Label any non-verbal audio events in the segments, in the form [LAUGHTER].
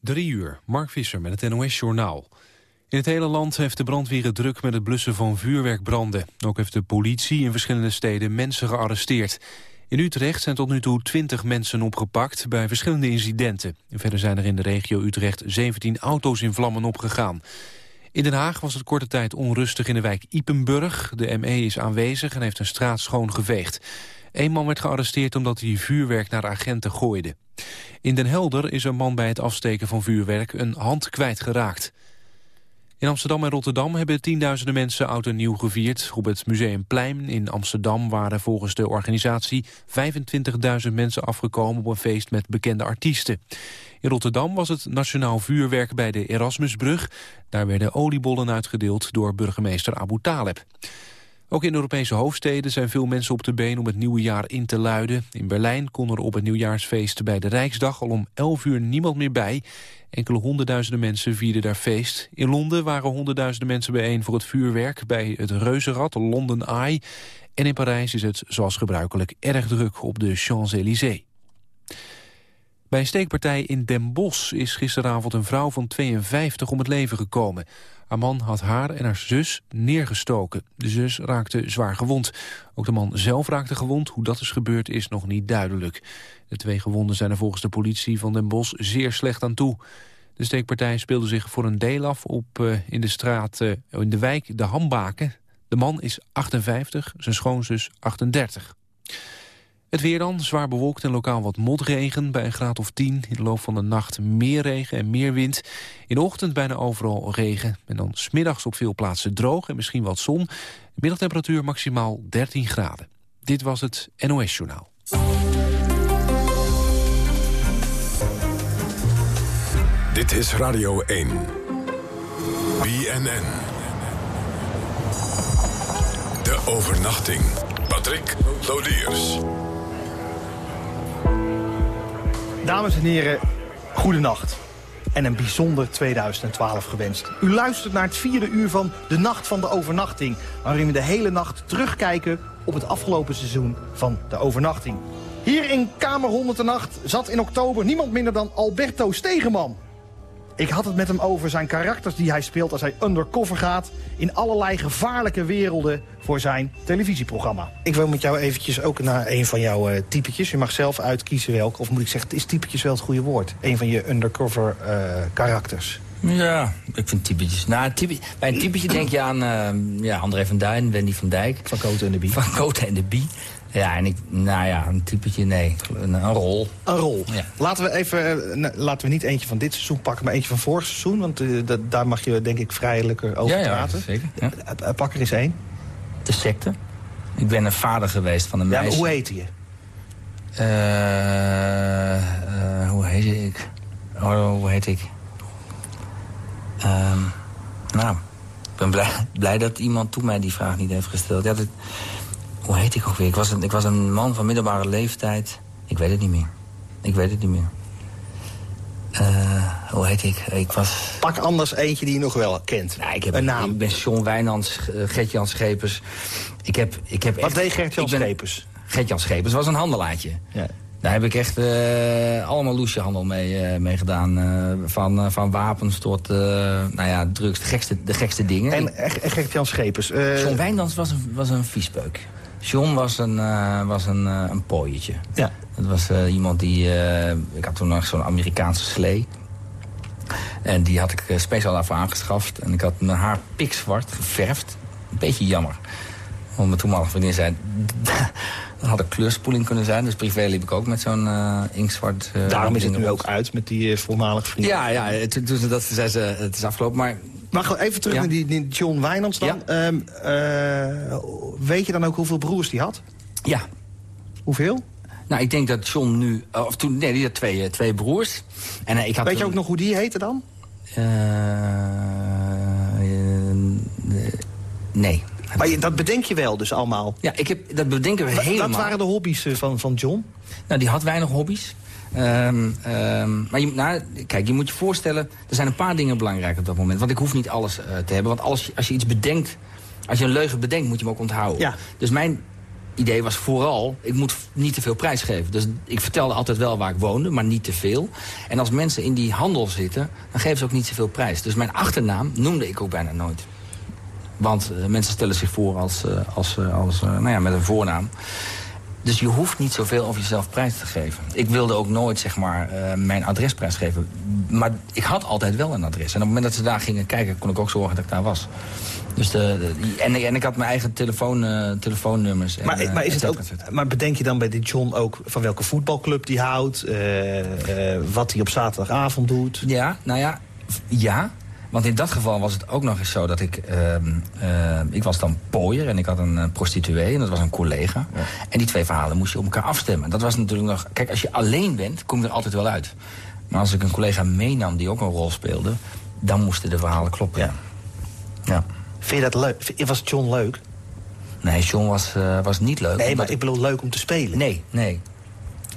Drie uur, Mark Visser met het NOS-journaal. In het hele land heeft de brandweer het druk met het blussen van vuurwerkbranden. Ook heeft de politie in verschillende steden mensen gearresteerd. In Utrecht zijn tot nu toe 20 mensen opgepakt bij verschillende incidenten. Verder zijn er in de regio Utrecht 17 auto's in vlammen opgegaan. In Den Haag was het korte tijd onrustig in de wijk Ipenburg. De ME is aanwezig en heeft een straat schoongeveegd. Een man werd gearresteerd omdat hij vuurwerk naar agenten gooide. In Den Helder is een man bij het afsteken van vuurwerk een hand kwijtgeraakt. In Amsterdam en Rotterdam hebben tienduizenden mensen oud en nieuw gevierd. Op het Museumplein in Amsterdam waren volgens de organisatie 25.000 mensen afgekomen op een feest met bekende artiesten. In Rotterdam was het nationaal vuurwerk bij de Erasmusbrug. Daar werden oliebollen uitgedeeld door burgemeester Abu Taleb. Ook in Europese hoofdsteden zijn veel mensen op de been om het nieuwe jaar in te luiden. In Berlijn kon er op het nieuwjaarsfeest bij de Rijksdag al om 11 uur niemand meer bij. Enkele honderdduizenden mensen vierden daar feest. In Londen waren honderdduizenden mensen bijeen voor het vuurwerk bij het reuzenrad London Eye. En in Parijs is het, zoals gebruikelijk, erg druk op de Champs-Élysées. Bij een steekpartij in Den Bosch is gisteravond een vrouw van 52 om het leven gekomen. Haar man had haar en haar zus neergestoken. De zus raakte zwaar gewond. Ook de man zelf raakte gewond. Hoe dat is gebeurd is nog niet duidelijk. De twee gewonden zijn er volgens de politie van Den Bosch zeer slecht aan toe. De steekpartij speelde zich voor een deel af op, uh, in de straat uh, in de wijk De Hambaken. De man is 58, zijn schoonzus 38. Het weer dan, zwaar bewolkt en lokaal wat motregen bij een graad of 10. In de loop van de nacht meer regen en meer wind. In de ochtend bijna overal regen. En dan smiddags op veel plaatsen droog en misschien wat zon. Middagtemperatuur maximaal 13 graden. Dit was het NOS Journaal. Dit is Radio 1. BNN. De overnachting. Patrick Lodiers. Dames en heren, goedenacht. En een bijzonder 2012 gewenst. U luistert naar het vierde uur van de Nacht van de Overnachting... waarin we de hele nacht terugkijken op het afgelopen seizoen van de overnachting. Hier in Kamer 108 zat in oktober niemand minder dan Alberto Stegeman. Ik had het met hem over zijn karakters die hij speelt als hij undercover gaat... in allerlei gevaarlijke werelden voor zijn televisieprogramma. Ik wil met jou eventjes ook naar een van jouw uh, typetjes. Je mag zelf uitkiezen welke, of moet ik zeggen, is typetjes wel het goede woord? Een van je undercover uh, karakters. Ja, ik vind typetjes. Nou, type, bij een typetje denk je aan uh, ja, André van Duin, Wendy van Dijk. Van Koten en de Bie. Van Koten en de Bie. Ja, en ik, nou ja, een typetje, nee. Een, een rol. Een rol. Ja. Laten we even, uh, laten we niet eentje van dit seizoen pakken, maar eentje van vorig seizoen. Want uh, dat, daar mag je denk ik vrijelijker over ja, praten. Ja, zeker. Ja. Uh, pak er eens één. De secte. Ik ben een vader geweest van een meisje. Ja, hoe heette je? hoe heette ik? Oh, hoe heet ik? Um, nou, ik ben blij, [LAUGHS] blij dat iemand toen mij die vraag niet heeft gesteld. Ja, dat, hoe heet ik ook weer? Ik was, een, ik was een man van middelbare leeftijd. Ik weet het niet meer. Ik weet het niet meer. Uh, hoe heet ik? ik was... Pak anders eentje die je nog wel kent. Nou, ik heb een naam. Ik ben John Wijnands, uh, Gert-Jan Schepers. Ik heb, ik heb Wat echt, deed Gert-Jan Schepers? Gert-Jan Schepers was een handelaartje. Ja. Daar heb ik echt uh, allemaal loesjehandel mee, uh, mee gedaan. Uh, van, van wapens tot nou ja, drugs, de gekste, de gekste dingen. En, en Gert-Jan Schepers? John Wijnands was een, was een viespeuk. John was een, was een, een pooietje. Ja. Dat was iemand die... ik had toen nog zo'n Amerikaanse slee. En die had ik speciaal daarvoor aangeschaft. En ik had mijn haar pikzwart geverfd. Een beetje jammer. Want mijn toenmalige vriendin zei... [LAUGHS] Dat had een kleurspoeling kunnen zijn. Dus privé liep ik ook met zo'n uh, inkzwart... Uh, Daarom is het nu ook uit met die uh, voormalige vrienden. Ja, ja toen ze dat zei ze, het is afgelopen. Maar, maar even terug ja. naar die, die, John Wijnands dan. Ja. Um, weet je dan ook hoeveel broers die had? Ja. Hoeveel? Nou, ik denk dat John nu... Of toen, nee, die had twee, twee broers. En, ik had weet je ook nog hoe die heette dan? nee. Maar je, dat bedenk je wel dus allemaal? Ja, ik heb, dat bedenken we helemaal. Wat waren de hobby's van, van John? Nou, die had weinig hobby's. Um, um, maar je, nou, kijk, je moet je voorstellen... er zijn een paar dingen belangrijk op dat moment. Want ik hoef niet alles uh, te hebben. Want alles, als je iets bedenkt... als je een leugen bedenkt, moet je hem ook onthouden. Ja. Dus mijn idee was vooral, ik moet niet te veel prijs geven. Dus ik vertelde altijd wel waar ik woonde, maar niet te veel. En als mensen in die handel zitten, dan geven ze ook niet zoveel prijs. Dus mijn achternaam noemde ik ook bijna nooit. Want uh, mensen stellen zich voor als, uh, als, als nou ja, met een voornaam. Dus je hoeft niet zoveel over jezelf prijs te geven. Ik wilde ook nooit zeg maar, mijn adres prijsgeven. Maar ik had altijd wel een adres. En op het moment dat ze daar gingen kijken, kon ik ook zorgen dat ik daar was. Dus de, de, en, en, ik had mijn eigen telefoon, uh, telefoonnummers. En, maar, maar, is het ook, maar bedenk je dan bij die John ook van welke voetbalclub die houdt? Uh, wat hij op zaterdagavond doet? Ja, nou ja, ja. Want in dat geval was het ook nog eens zo dat ik... ik was dan pooier en ik had een prostituee en dat was een collega. Ja. En die twee verhalen moest je op elkaar afstemmen. Dat was natuurlijk nog... Kijk, als je alleen bent, kom je er altijd wel uit. Maar als ik een collega meenam die ook een rol speelde... dan moesten de verhalen kloppen. Ja. ja. Vind je dat leuk? Was John leuk? Nee, John was, uh, was niet leuk. Nee, maar ik bedoel leuk om te spelen. Nee, nee.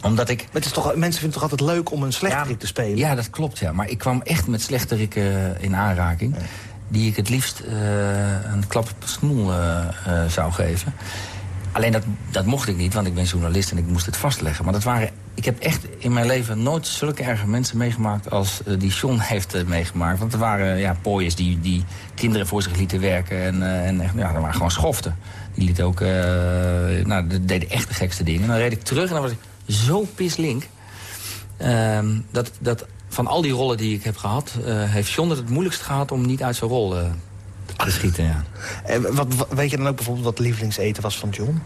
Omdat ik... Maar het is toch, mensen vinden het toch altijd leuk om een slechterik ja, te spelen? Ja, dat klopt, ja. Maar ik kwam echt met slechterikken in aanraking... Ja. die ik het liefst uh, een klap op de smoel uh, zou geven. Alleen dat, dat mocht ik niet, want ik ben journalist en ik moest het vastleggen. Maar dat waren, ik heb echt in mijn leven nooit zulke erge mensen meegemaakt... als uh, die John [LAUGHS] heeft uh, meegemaakt. Want er waren ja, pooiers die, die kinderen voor zich lieten werken. En, uh, en ja, er waren gewoon schoften. Die lieten ook, nou, deden echt de gekste dingen. En dan reed ik terug en dan was ik zo pislink... Ehm, dat, dat van al die rollen die ik heb gehad... heeft John het het moeilijkst gehad om niet uit zijn rol te schieten, ja. En wat, wat, weet je dan ook bijvoorbeeld wat lievelingseten was van John?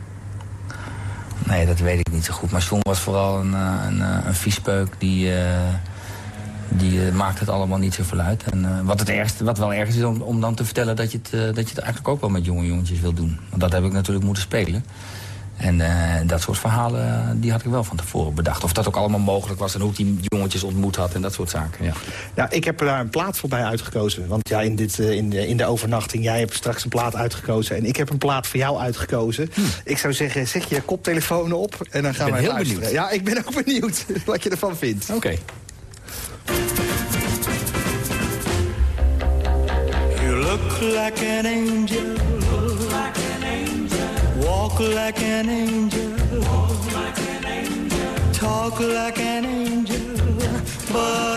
Nee, dat weet ik niet zo goed. Maar John was vooral een, een, een viespeuk die... Uh, die uh, maakt het allemaal niet zoveel uit. En, uh, wat, het ergste, wat wel erg is om, om dan te vertellen dat je, het, dat je het eigenlijk ook wel met jonge jongetjes wil doen. Want dat heb ik natuurlijk moeten spelen. En uh, dat soort verhalen die had ik wel van tevoren bedacht. Of dat ook allemaal mogelijk was en hoe ik die jongetjes ontmoet had en dat soort zaken. Ja, ja ik heb er daar een plaat voor bij uitgekozen. Want ja, in, dit, uh, in, de, in de overnachting, jij hebt straks een plaat uitgekozen... en ik heb een plaat voor jou uitgekozen. Hm. Ik zou zeggen, zeg je koptelefoon op en dan gaan we heel luisteren. Benieuwd. Ja, ik ben ook [LAUGHS] benieuwd wat je ervan vindt. Oké. Okay. You look like an angel Walk like an angel. Walk like an angel. Talk like an angel. But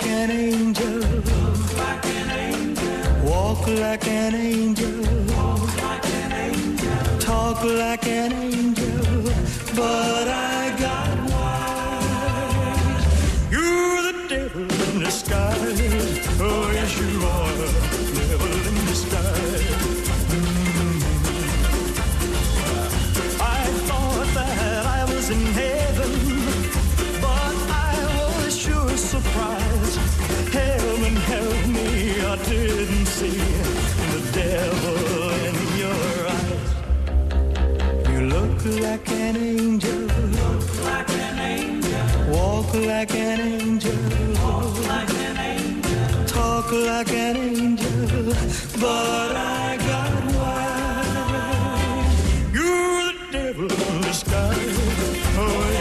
like an angel. Like an angel. Walk like an angel. Walk like an angel. Talk like an angel. But like an angel, walk like an angel, talk like an angel, but I got wise. You're the devil in disguise. Oh,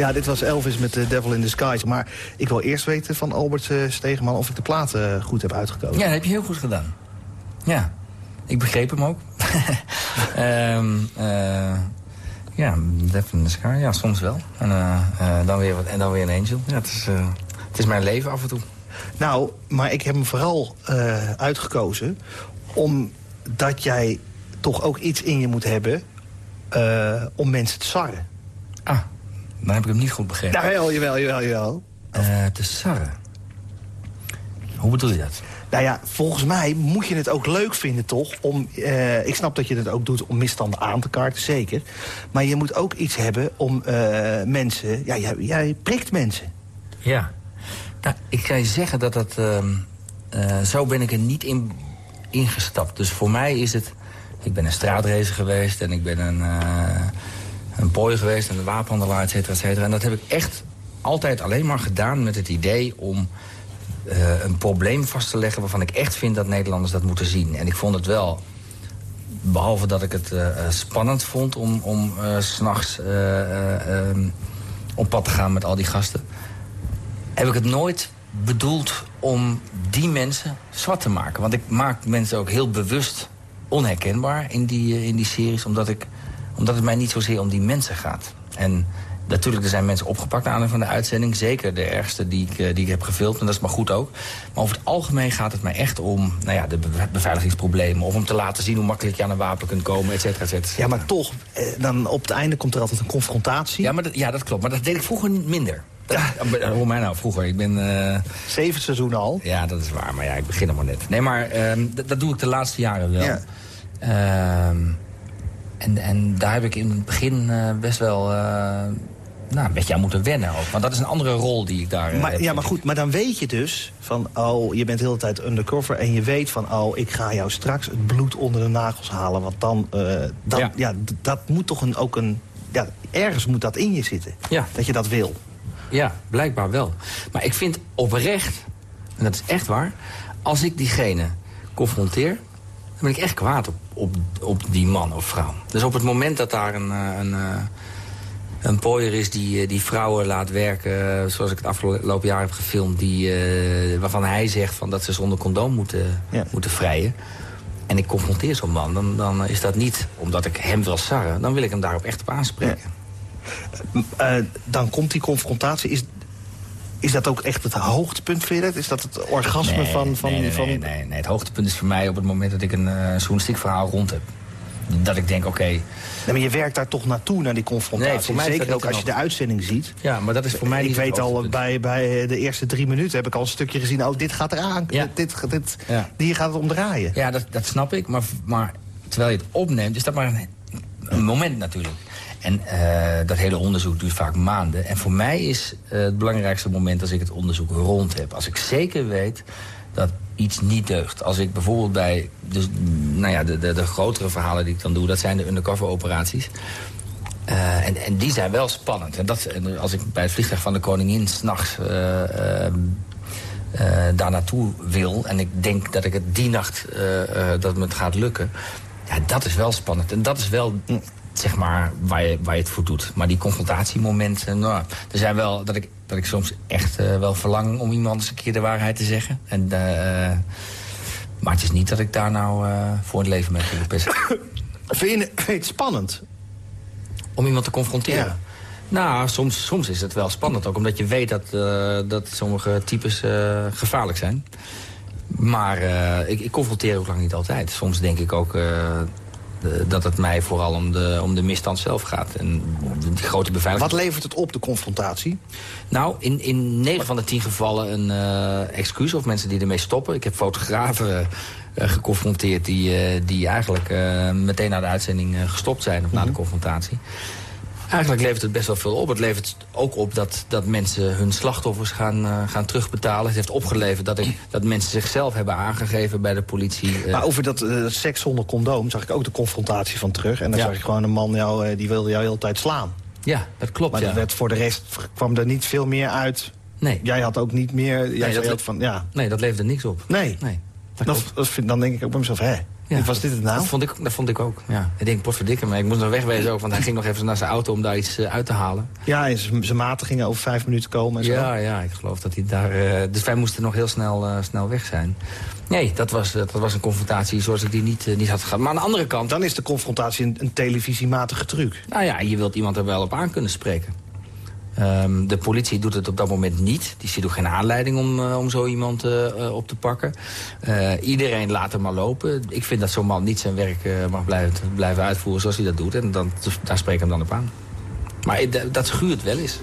Ja, dit was Elvis met The Devil in Disguise. Maar ik wil eerst weten van Albert uh, Stegeman of ik de plaat uh, goed heb uitgekozen. Ja, dat heb je heel goed gedaan. Ja, ik begreep hem ook. um, [LAUGHS] uh, ja, Devil in Disguise, ja, soms wel. En, dan, weer wat, en dan weer een angel. Ja, het, is, het is mijn leven af en toe. Nou, maar ik heb hem vooral uitgekozen om dat jij toch ook iets in je moet hebben eh, om mensen te sarren. Ah, dan heb ik hem niet goed begrepen. Nou, jawel, jawel, jawel, jawel. Eh, te sarren. Hoe bedoel je dat? Nou ja, volgens mij moet je het ook leuk vinden, toch? Om, eh, ik snap dat je het ook doet om misstanden aan te kaarten, zeker. Maar je moet ook iets hebben om eh, mensen... Ja, jij, jij prikt mensen. Ja. Nou, ik ga je zeggen dat dat... ehm, eh, zo ben ik er niet in ingestapt. Dus voor mij is het... Ik ben een straatracer geweest en ik ben een, een boy geweest... en een wapenhandelaar, et cetera, et cetera. En dat heb ik echt altijd alleen maar gedaan met het idee om... eh, een probleem vast te leggen waarvan ik echt vind dat Nederlanders dat moeten zien. En ik vond het wel, behalve dat ik het eh, eh, spannend vond om, om eh, s'nachts eh, eh, ehm, op pad te gaan met al die gasten heb ik het nooit bedoeld om die mensen zwart te maken. Want ik maak mensen ook heel bewust onherkenbaar in die, in die series... Omdat, ik, omdat het mij niet zozeer om die mensen gaat. En natuurlijk, er zijn mensen opgepakt aan van de uitzending. Zeker de ergste die ik, eh, die ik heb gefilmd, en dat is maar goed ook. Maar over het algemeen gaat het mij echt om nou ja, de be- beveiligingsproblemen... of om te laten zien hoe makkelijk je aan een wapen kunt komen, et cetera, et cetera. Ja, maar toch, eh, dan op het einde komt er altijd een confrontatie. Ja, maar dat, ja, dat klopt. Maar dat deed ik vroeger niet minder. Dat, Hoor mij nou, vroeger. Ik ben... eh, Zeven seizoenen al. Ja, dat is waar, maar ja, ik begin er maar net. Nee, maar ehm, dat doe ik de laatste jaren wel. Ja. Ehm, en, en daar heb ik in het begin eh, best wel eh, nou, een beetje aan moeten wennen ook. Want dat is een andere rol die ik daar... eh, Maar, heb. ja, maar goed, maar dan weet je dus van... oh, je bent de hele tijd undercover en je weet van... oh, ik ga jou straks het bloed onder de nagels halen. Want dan, dan ja. Ja. dat moet toch een, ook een... Ja, ergens moet dat in je zitten. Ja. Dat je dat wil. Ja, blijkbaar wel. Maar ik vind oprecht, en dat is echt waar... als ik diegene confronteer, ben ik echt kwaad op, op, op die man of vrouw. Dus op het moment dat daar een, eh, een, eh, een pooier is die, eh, die vrouwen laat werken... zoals ik het afgelopen jaar heb gefilmd... Die, waarvan hij zegt van dat ze zonder condoom moeten, Ja. moeten vrijen... en ik confronteer zo'n man, dan, dan is dat niet omdat ik hem wil sarren... dan wil ik hem daarop echt op aanspreken. Dan komt die confrontatie. Is, is dat ook echt het hoogtepunt, dat? Is dat het orgasme Nee, van... van, nee, nee, van... nee, nee, nee. Het hoogtepunt is voor mij op het moment dat ik een uh, journalistiek verhaal rond heb. Dat ik denk, oké, Nee, maar je werkt daar toch naartoe, naar die confrontatie. Nee, voor mij Zeker ook als je de uitzending ziet. ja, maar dat is voor mij niet ik weet al, bij, bij de eerste drie minuten heb ik al een stukje gezien... oh, dit gaat eraan. Ja. Dit, dit, dit, Ja. Hier gaat het om draaien. Ja, dat, dat snap ik, maar, maar terwijl je het opneemt, is dat maar een, een moment natuurlijk. En eh, dat hele onderzoek duurt vaak maanden. En voor mij is eh, het belangrijkste moment als ik het onderzoek rond heb. Als ik zeker weet dat iets niet deugt. Als ik bijvoorbeeld bij dus, nou ja, de, de, de grotere verhalen die ik dan doe... dat zijn de undercover operaties. Eh, en, en die zijn wel spannend. En dat, als ik bij het vliegtuig van de koningin s'nachts eh, daar naartoe wil... en ik denk dat ik het die nacht dat me het gaat lukken... ja, dat is wel spannend. En dat is wel, zeg maar, waar je, waar je het voor doet. Maar die confrontatiemomenten... Nou, er zijn wel dat ik, dat ik soms echt eh, wel verlang om iemand eens een keer de waarheid te zeggen. En, eh, maar het is niet dat ik daar nou eh, voor het leven mee geroepen. [COUGHS] Vind je, het- spannend? Om iemand te confronteren? Ja. Nou, soms, soms is het wel spannend ook. Omdat je weet dat, dat sommige types gevaarlijk zijn. Maar ik, ik confronteer ook lang niet altijd. Soms denk ik ook dat het mij vooral om de, om de misstand zelf gaat. En die grote beveiliging. Wat levert het op, de confrontatie? Nou, in, in 9 van de 10 gevallen een eh, excuus of mensen die ermee stoppen. Ik heb fotografen eh, geconfronteerd die, eh, die eigenlijk eh, meteen na de uitzending eh, gestopt zijn of na de confrontatie. Eigenlijk levert het best wel veel op. Het levert ook op dat, dat mensen hun slachtoffers gaan, eh, gaan terugbetalen. Het heeft opgeleverd dat, ik, dat mensen zichzelf hebben aangegeven bij de politie. eh, Maar over dat eh, seks zonder condoom zag ik ook de confrontatie van terug. En dan Ja. zag ik gewoon een man jou, die wilde jou de hele tijd slaan. ja, dat klopt. Maar ja. dat werd voor de rest kwam er niet veel meer uit. nee. Jij had ook niet meer... Jij dat le- ook van, ja, nee, dat leverde niks op. nee. Nee, dat Dat, dat vind, dan denk ik ook bij mezelf, hè, Ja, was dit het nou? Dat vond ik, dat vond ik ook, ja. Ik denk, potverdikke, maar ik moest nog wegwezen ook... want hij ging nog even naar zijn auto om daar iets eh, uit te halen. Ja, en zijn maten gingen over vijf minuten komen en zo. Ja, ja, ik geloof dat hij daar... eh, dus wij moesten nog heel snel, eh, snel weg zijn. Nee, dat was, dat was een confrontatie zoals ik die niet, niet had gehad. Maar aan de andere kant... Dan is de confrontatie een, een televisiematige truc. Nou ja, je wilt iemand er wel op aan kunnen spreken. Ehm, de politie doet het op dat moment niet. Die ziet ook geen aanleiding om, eh, om zo iemand eh, eh, op te pakken. Iedereen laat hem maar lopen. Ik vind dat zo'n man niet zijn werk mag blijven, blijven uitvoeren zoals hij dat doet. En dan, daar spreek ik hem dan op aan. Maar dat schuurt wel eens.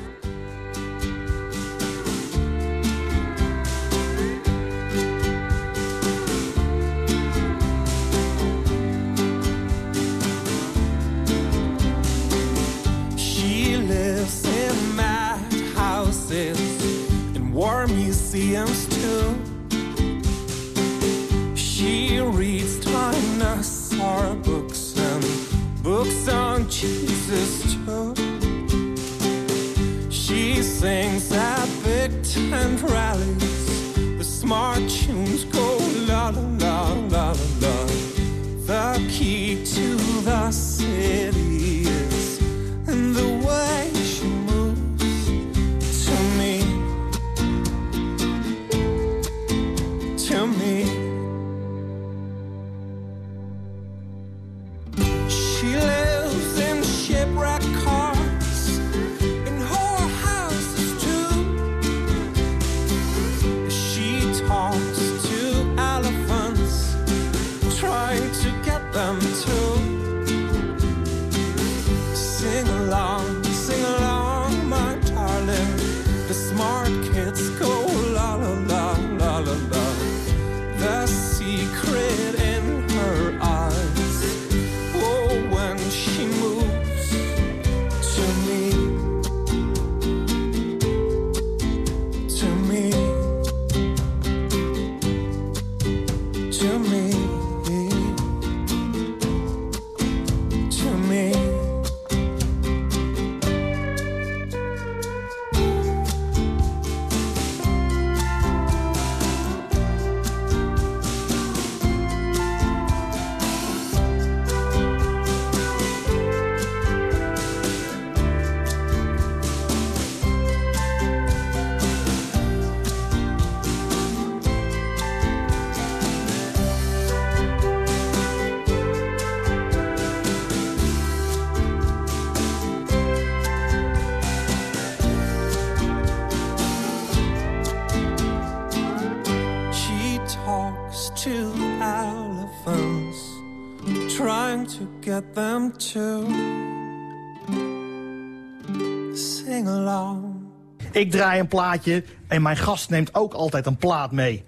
Ik draai een plaatje en mijn gast neemt ook altijd een plaat mee.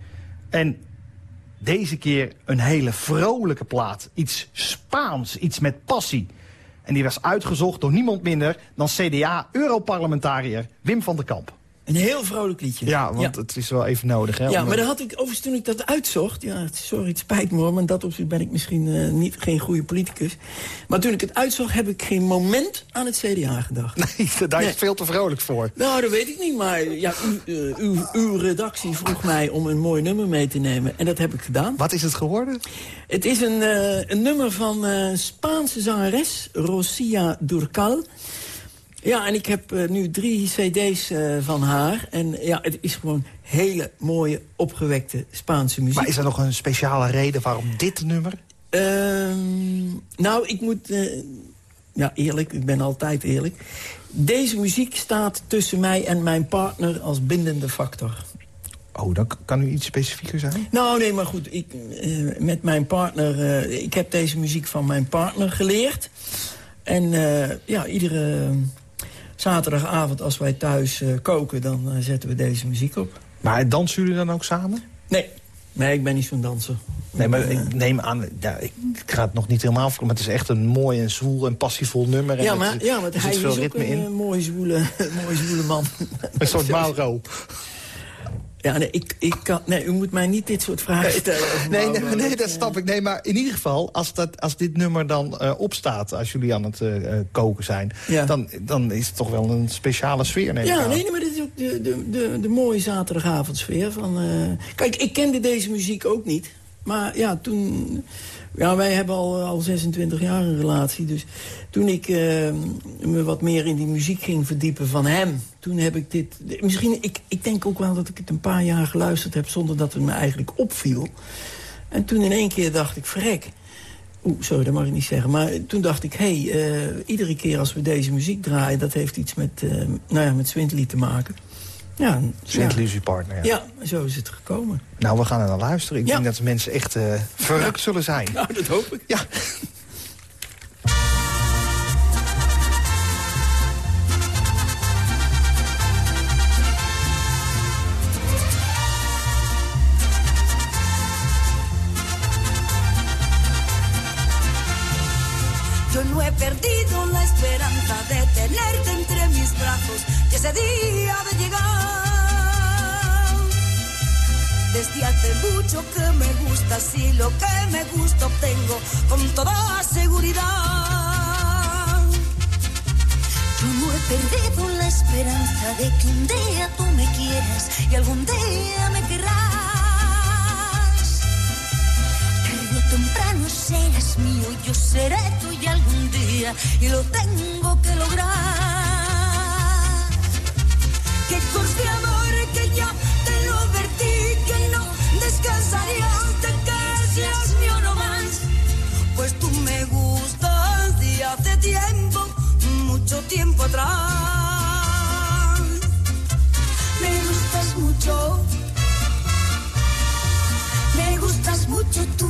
En deze keer een hele vrolijke plaat. Iets Spaans, iets met passie. En die was uitgezocht door niemand minder dan CDA-europarlementariër Wim van der Kamp. Een heel vrolijk liedje. Ja, want het is wel even nodig. Hè, Ja, maar daar had ik, overigens toen ik dat uitzocht... Ja, sorry, het spijt me hoor, maar in dat opzicht ben ik misschien eh, niet, geen goede politicus. Maar toen ik het uitzocht, heb ik geen moment aan het CDA gedacht. [LAUGHS] Nee, daar is Nee. veel te vrolijk voor. Nou, dat weet ik niet, maar ja, u, eh, uw, uw redactie vroeg mij om een mooi nummer mee te nemen. En dat heb ik gedaan. Wat is het geworden? Het is een, eh, een nummer van Spaanse zangeres, Rosia Durcal. Ja, en ik heb eh, nu drie cd's eh, van haar. En ja, het is gewoon hele mooie, opgewekte Spaanse muziek. Maar is er nog een speciale reden waarom dit nummer? Ehm, nou, ik moet... eh, ja, eerlijk, ik ben altijd eerlijk. Deze muziek staat tussen mij en mijn partner als bindende factor. Oh, dan kan u iets specifieker zijn? Nou, nee, maar goed. Ik, met mijn partner... ik heb deze muziek van mijn partner geleerd. En ja, iedere zaterdagavond als wij thuis eh, koken... dan eh, zetten we deze muziek op. Maar dansen jullie dan ook samen? Nee, nee ik ben niet zo'n danser. Nee, maar Eh, ik neem aan, ja, ik, ga het nog niet helemaal voor, maar het is echt een mooi en zwoel en passievol nummer. En ja, het- maar, ja, maar hij is ook een in. eh, mooie, zwoele, [LAUGHS] mooie zwoele man. Een soort [LAUGHS] Mauro. Ja, nee, ik, ik kan, nee, u moet mij niet dit soort vragen stellen. Nee, nee, nee, dat snap ik. Nee, maar in ieder geval, als, dat, als dit nummer dan eh, opstaat... als jullie aan het eh, eh, koken zijn... Ja. Dan, dan is het toch wel een speciale sfeer, neem Ja, nee, nee, maar dit is ook de, de, de, de mooie zaterdagavondsfeer. Van, eh, Kijk, ik kende deze muziek ook niet. Maar ja, toen... Ja, wij hebben al, al 26 jaar een relatie. Dus toen ik eh, me wat meer in die muziek ging verdiepen van hem... toen heb ik dit... Misschien, ik, ik denk ook wel dat ik het een paar jaar geluisterd heb... zonder dat het me eigenlijk opviel. En toen in één keer dacht ik, verrek... Oeh, sorry, dat mag ik niet zeggen. Maar toen dacht ik, hé, hey, eh, iedere keer als we deze muziek draaien... dat heeft iets met, eh nou ja, met te maken. Ja, en- Swindley is uw partner, ja. zo is het gekomen. Nou, we gaan er naar luisteren. Ik Ja. denk dat de mensen echt eh, verrukt zullen zijn. Nou, dat hoop ik. Ja. Yo no he perdido la esperanza de tenerte entre mis brazos y ese día Desde hace mucho que me gustas y lo que me gusta obtengo con toda seguridad. Yo no he perdido la esperanza de que un día tú me quieras y algún día me querrás. Tarde o temprano serás mío, yo seré tuya algún día y lo tengo que lograr. Que conste tiempo atrás. Me gustas mucho. Me gustas mucho tú.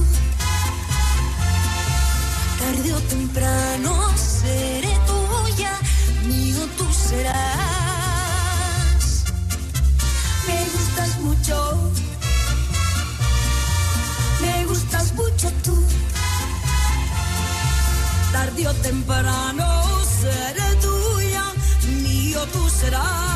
Tarde o temprano seré tuya, mío tú serás. Me gustas mucho. Me gustas mucho tú. Tarde o temprano mío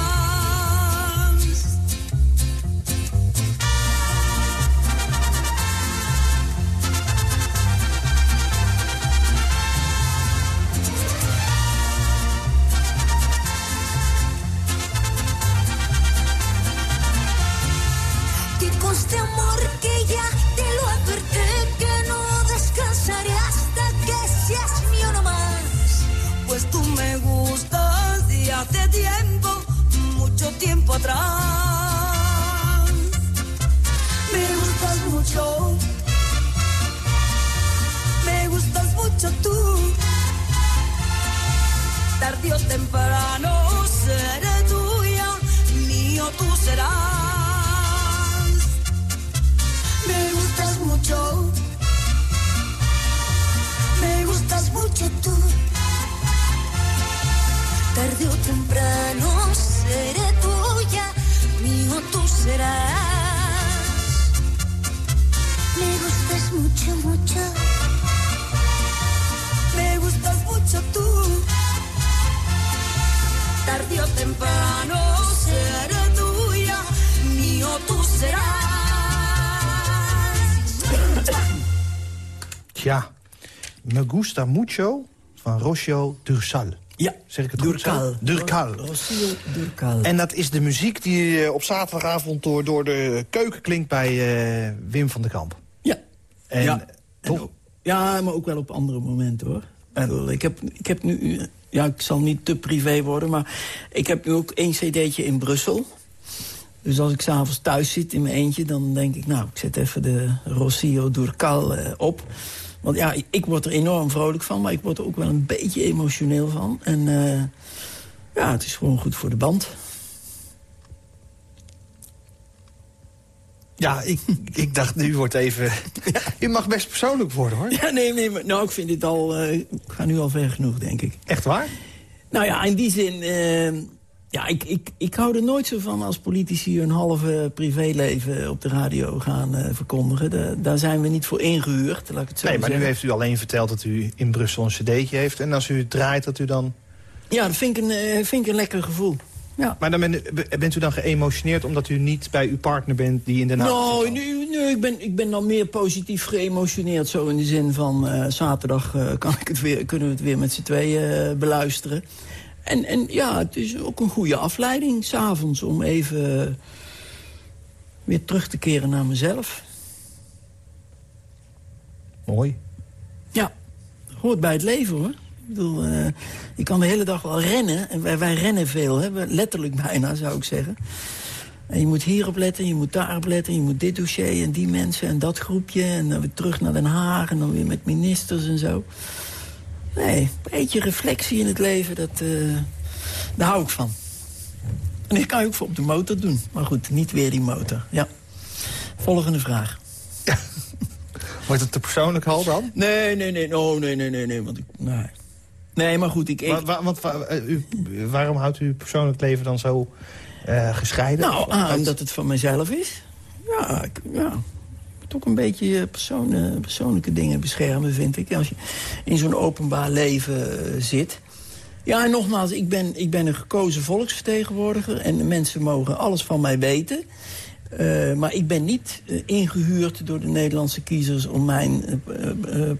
Me gustas mucho. Me gustas mucho tú. Tarde temprano seré tuya, mío tú serás. Me gustas mucho. Me gustas mucho tú. Tarde temprano Gusta Mucho van Rocio Dursal. Ja, Zeg ik het. Durkal. Rocio Durkal. En dat is de muziek die eh, op zaterdagavond door, door de keuken klinkt bij eh, Wim van den Kamp. Ja. En, ja. En ook- ja, maar ook wel op andere momenten, hoor. Ik bedoel, Ik heb, ik heb nu... Ja, ik zal niet te privé worden, maar ik heb nu ook één cd'tje in Brussel. Dus als ik s'avonds thuis zit in mijn eentje, dan denk ik... nou, ik zet even de Rocio Durcal eh, op. Want ja, ik word er enorm vrolijk van, maar ik word er ook wel een beetje emotioneel van. En eh, ja, het is gewoon goed voor de band. Ja, ik, ik dacht, nu wordt even... [LAUGHS] U mag best persoonlijk worden, hoor. Ja, nee, nee, maar, nou, ik vind dit al... eh, ik ga nu al ver genoeg, denk ik. Echt waar? Nou ja, in die zin... eh, ja, ik, ik, ik hou er nooit zo van als politici hun halve privéleven op de radio gaan eh, verkondigen. Da- daar zijn we niet voor ingehuurd, laat ik het zo Nee, maar nu heeft u alleen verteld dat u in Brussel een cd'tje heeft. En als u het draait, dat u dan... Ja, dat vind ik een, eh, vind ik een lekker gevoel. Ja. Maar dan ben, bent u dan geëmotioneerd omdat u niet bij uw partner bent die in Den Haag Nou, nu, ik, ben, ik ben dan meer positief geëmotioneerd. Zo in de zin van eh, zaterdag kan ik het weer, kunnen we het weer met z'n tweeën beluisteren. En, en ja, het is ook een goede afleiding s'avonds om even weer terug te keren naar mezelf. Mooi. Ja, hoort bij het leven hoor. Ik bedoel, eh, je kan de hele dag wel rennen. En wij, wij rennen veel, hè? Letterlijk [LAUGHS] bijna zou ik zeggen. En je moet hierop letten, je moet daarop letten... je moet dit dossier en die mensen en dat groepje... en dan weer terug naar Den Haag en dan weer met ministers en zo. Nee, een beetje reflectie in het leven, dat, eh, daar hou ik van. En ik kan je ook voor op de motor doen. Maar goed, niet weer die motor. Ja. Volgende vraag. [LAUGHS] Wordt het te persoonlijk al dan? Nee, nee, nee, oh, nee, nee, nee, nee, want ik, nee. Nee, maar goed, ik... ik Wa- wa- want wa- eh, u, waarom houdt u uw persoonlijk leven dan zo eh, gescheiden? nou, A, omdat het van mezelf is. Ja, ik, ja. Toch een beetje eh, persoon, eh, persoonlijke dingen beschermen, vind ik. Als je in zo'n openbaar leven eh, zit. Ja, en nogmaals, ik ben, ik ben een gekozen volksvertegenwoordiger... en de mensen mogen alles van mij weten... Maar ik ben niet eh, ingehuurd door de Nederlandse kiezers... om mijn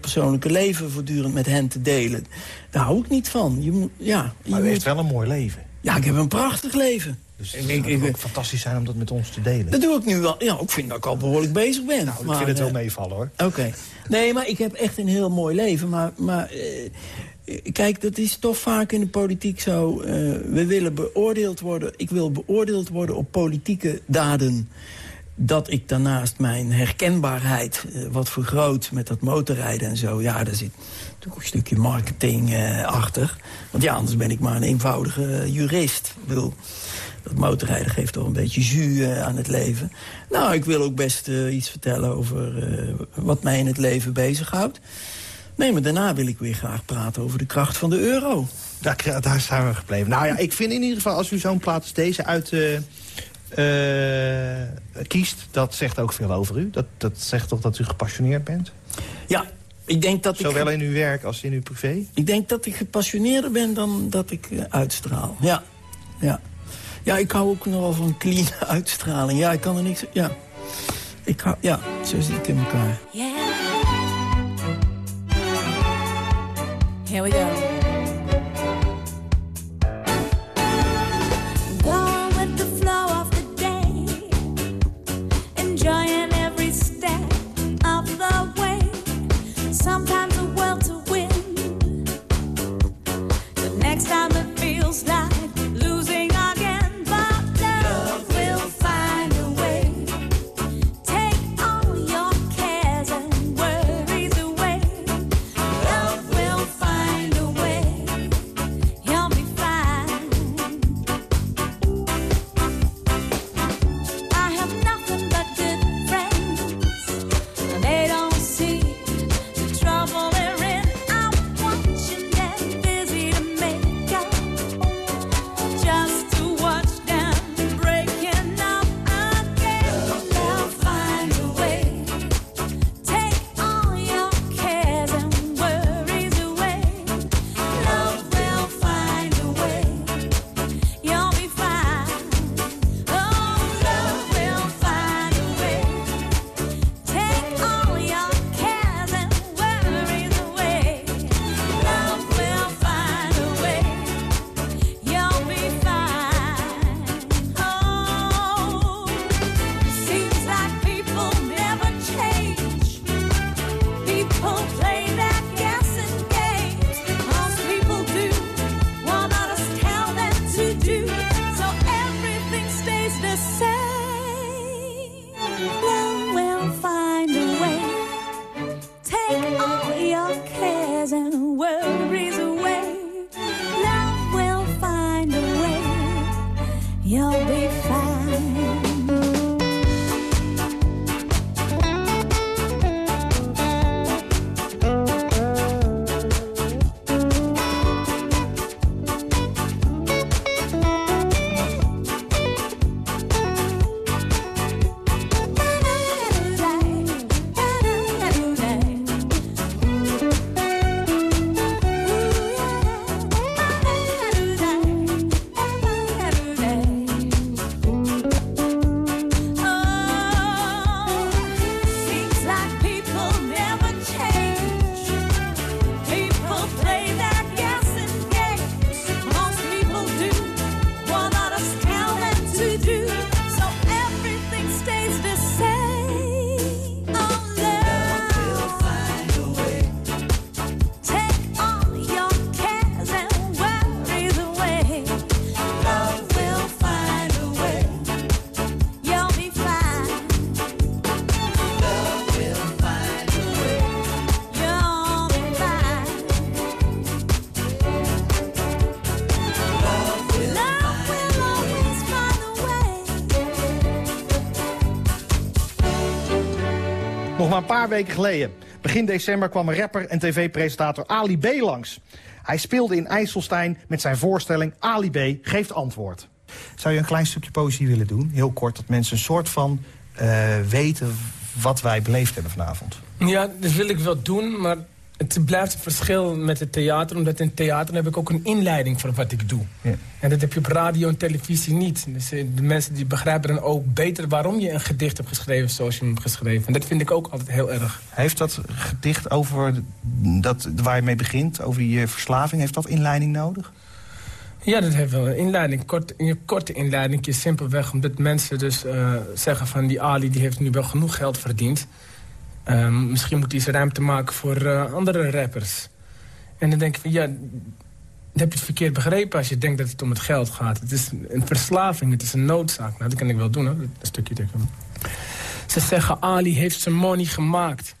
persoonlijke leven voortdurend met hen te delen. Daar hou ik niet van. Je moet, ja, je Maar u moet- heeft wel een mooi leven. ja, ik heb een prachtig leven. Dus het Ik- zou ik- ook fantastisch zijn om dat met ons te delen. Dat doe ik nu wel. Ja, ik vind dat ik al behoorlijk bezig ben. nou, ik vind het wel eh, meevallen hoor. Oké. Nee, maar ik heb echt een heel mooi leven. Maar, maar eh, kijk, dat is toch vaak in de politiek zo. eh, we willen beoordeeld worden. Ik wil beoordeeld worden op politieke daden. Dat ik daarnaast mijn herkenbaarheid wat vergroot met dat motorrijden en zo. Ja, daar zit natuurlijk een stukje marketing achter. Want ja, anders ben ik maar een eenvoudige jurist. Ik bedoel, dat motorrijden geeft toch een beetje jus eh, aan het leven. Nou, ik wil ook best eh, iets vertellen over eh, wat mij in het leven bezighoudt. Nee, maar daarna wil ik weer graag praten over de kracht van de euro. Daar, daar zijn we gebleven. Nou ja, ik vind in ieder geval als u zo'n plaat als deze uit kiest... dat zegt ook veel over u. Dat, dat zegt toch dat u gepassioneerd bent? Ja, ik denk dat ik... Zowel in uw werk als in uw privé? Ik denk dat ik gepassioneerder ben dan dat ik uitstraal. Ja, ja. Ja, ik hou ook nogal van clean [LAUGHS] uitstraling. Ja, ik kan er niks... Ja, ik hou, ja zo zit ik in elkaar. Here we. Go maar een paar weken geleden. Begin december kwam een rapper en tv-presentator Ali B langs. Hij speelde in IJsselstein met zijn voorstelling Ali B geeft antwoord. Zou je een klein stukje poëzie willen doen? Heel kort, dat mensen een soort van eh, weten wat wij beleefd hebben vanavond. Ja, dat wil ik wel doen, maar het blijft een verschil met het theater. Omdat in theater heb ik ook een inleiding voor wat ik doe. Ja. En dat heb je op radio en televisie niet. Dus eh, de mensen die begrijpen dan ook beter waarom je een gedicht hebt geschreven zoals je hem hebt geschreven. En dat vind ik ook altijd heel erg. Heeft dat gedicht over dat, waar je mee begint, over die eh, verslaving, heeft dat inleiding nodig? Ja, dat heeft wel een inleiding. Kort, een korte inleiding is simpelweg omdat mensen dus eh, zeggen van die Ali die heeft nu wel genoeg geld verdiend. Ehm, misschien moet hij eens ruimte maken voor eh, andere rappers. En dan denk ik van ja, dan heb je het verkeerd begrepen als je denkt dat het om het geld gaat. Het is een verslaving, het is een noodzaak. Nou, dat kan ik wel doen, hè? een stukje tekenen. Ze zeggen Ali heeft zijn money gemaakt.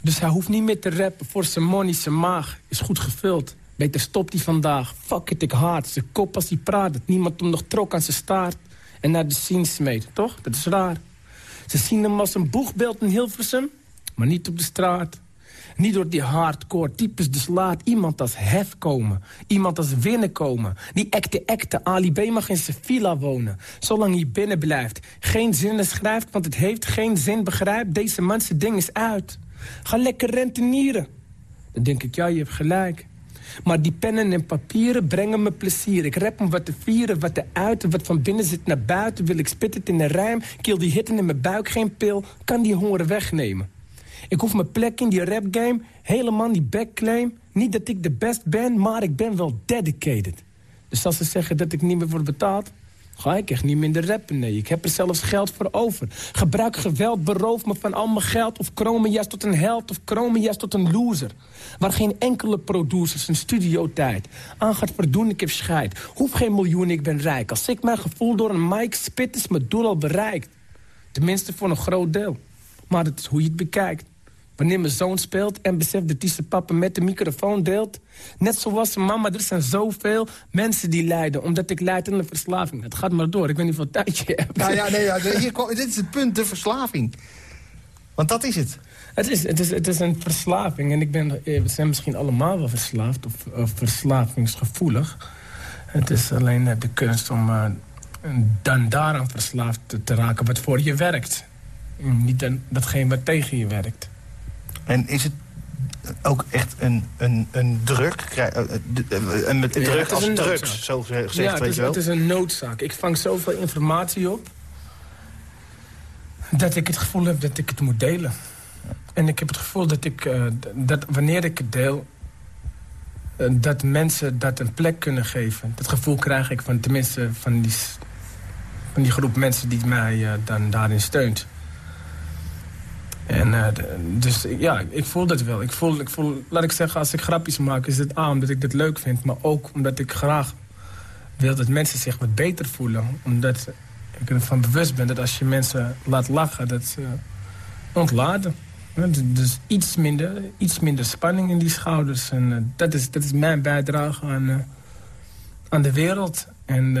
Dus hij hoeft niet meer te rappen voor zijn money, zijn maag is goed gevuld. Beter stopt hij vandaag. Fuck it, ik haat zijn kop als hij praat. Niemand hem nog trok aan zijn staart. En naar de scene smeet, toch? Dat is raar. Ze zien hem als een boegbeeld in Hilversum, maar niet op de straat. Niet door die hardcore types, dus laat iemand als Hef komen. Iemand als Winnen komen. Die ekte ekte Ali mag in zijn villa wonen. Zolang hij binnen blijft. Geen zinnen schrijft, want het heeft geen zin, begrijp. Deze zijn ding is uit. Ga lekker rentenieren. Dan denk ik, ja, je hebt gelijk. Maar die pennen en papieren brengen me plezier. Ik rap om wat te vieren, wat te uiten, wat van binnen zit naar buiten. Wil ik spit het in een rijm, kill die hitten in mijn buik, geen pil. Kan die honger wegnemen. Ik hoef mijn plek in die rapgame, helemaal die backclaim. Niet dat ik de best ben, maar ik ben wel dedicated. Dus als ze zeggen dat ik niet meer word betaald... ga ik echt niet minder rappen, nee. Ik heb er zelfs geld voor over. Gebruik geweld, beroof me van al mijn geld... of kroon me juist tot een held of kroon me juist tot een loser. Waar geen enkele producer zijn studiotijd aan gaat verdoen, ik heb scheid. Hoef geen miljoen, ik ben rijk. Als ik mijn gevoel door een mic spit, is mijn doel al bereikt. Tenminste voor een groot deel. Maar het is hoe je het bekijkt. Wanneer mijn zoon speelt en beseft dat hij zijn papa met de microfoon deelt. Net zoals zijn mama, er zijn zoveel mensen die lijden. Omdat ik lijd aan een verslaving. Het gaat maar door, ik weet niet hoeveel tijd je hebt. Nou ja, nee, ja, hier, kwam- dit is het punt, de verslaving. Want dat is het. Het is, het, is, het is een verslaving. En ik ben, eh, we zijn misschien allemaal wel verslaafd of, of verslavingsgevoelig. Het is alleen eh, de kunst om eh, dan daaraan verslaafd te, te raken wat voor je werkt. Niet dan, datgene wat tegen je werkt. En is het ook echt een, een, een druk? Een met Ja, druk is als een drugs, noodzaak. zo gezegd, ja, het weet is, je wel? het is een noodzaak. Ik vang zoveel informatie op... dat ik het gevoel heb dat ik het moet delen. En ik heb het gevoel dat ik, eh, dat wanneer ik het deel... eh, dat mensen dat een plek kunnen geven. Dat gevoel krijg ik van tenminste van die, van die groep mensen die mij eh, dan daarin steunt. En eh, dus ja, ik voel dat wel. Ik voel, ik voel, laat ik zeggen, als ik grapjes maak, is het A, omdat ik dit leuk vind. Maar ook omdat ik graag wil dat mensen zich wat beter voelen. Omdat ik ervan bewust ben dat als je mensen laat lachen, dat ze ontladen. Dus iets minder, iets minder spanning in die schouders. En eh, dat, is, dat is mijn bijdrage aan, eh, aan de wereld. En,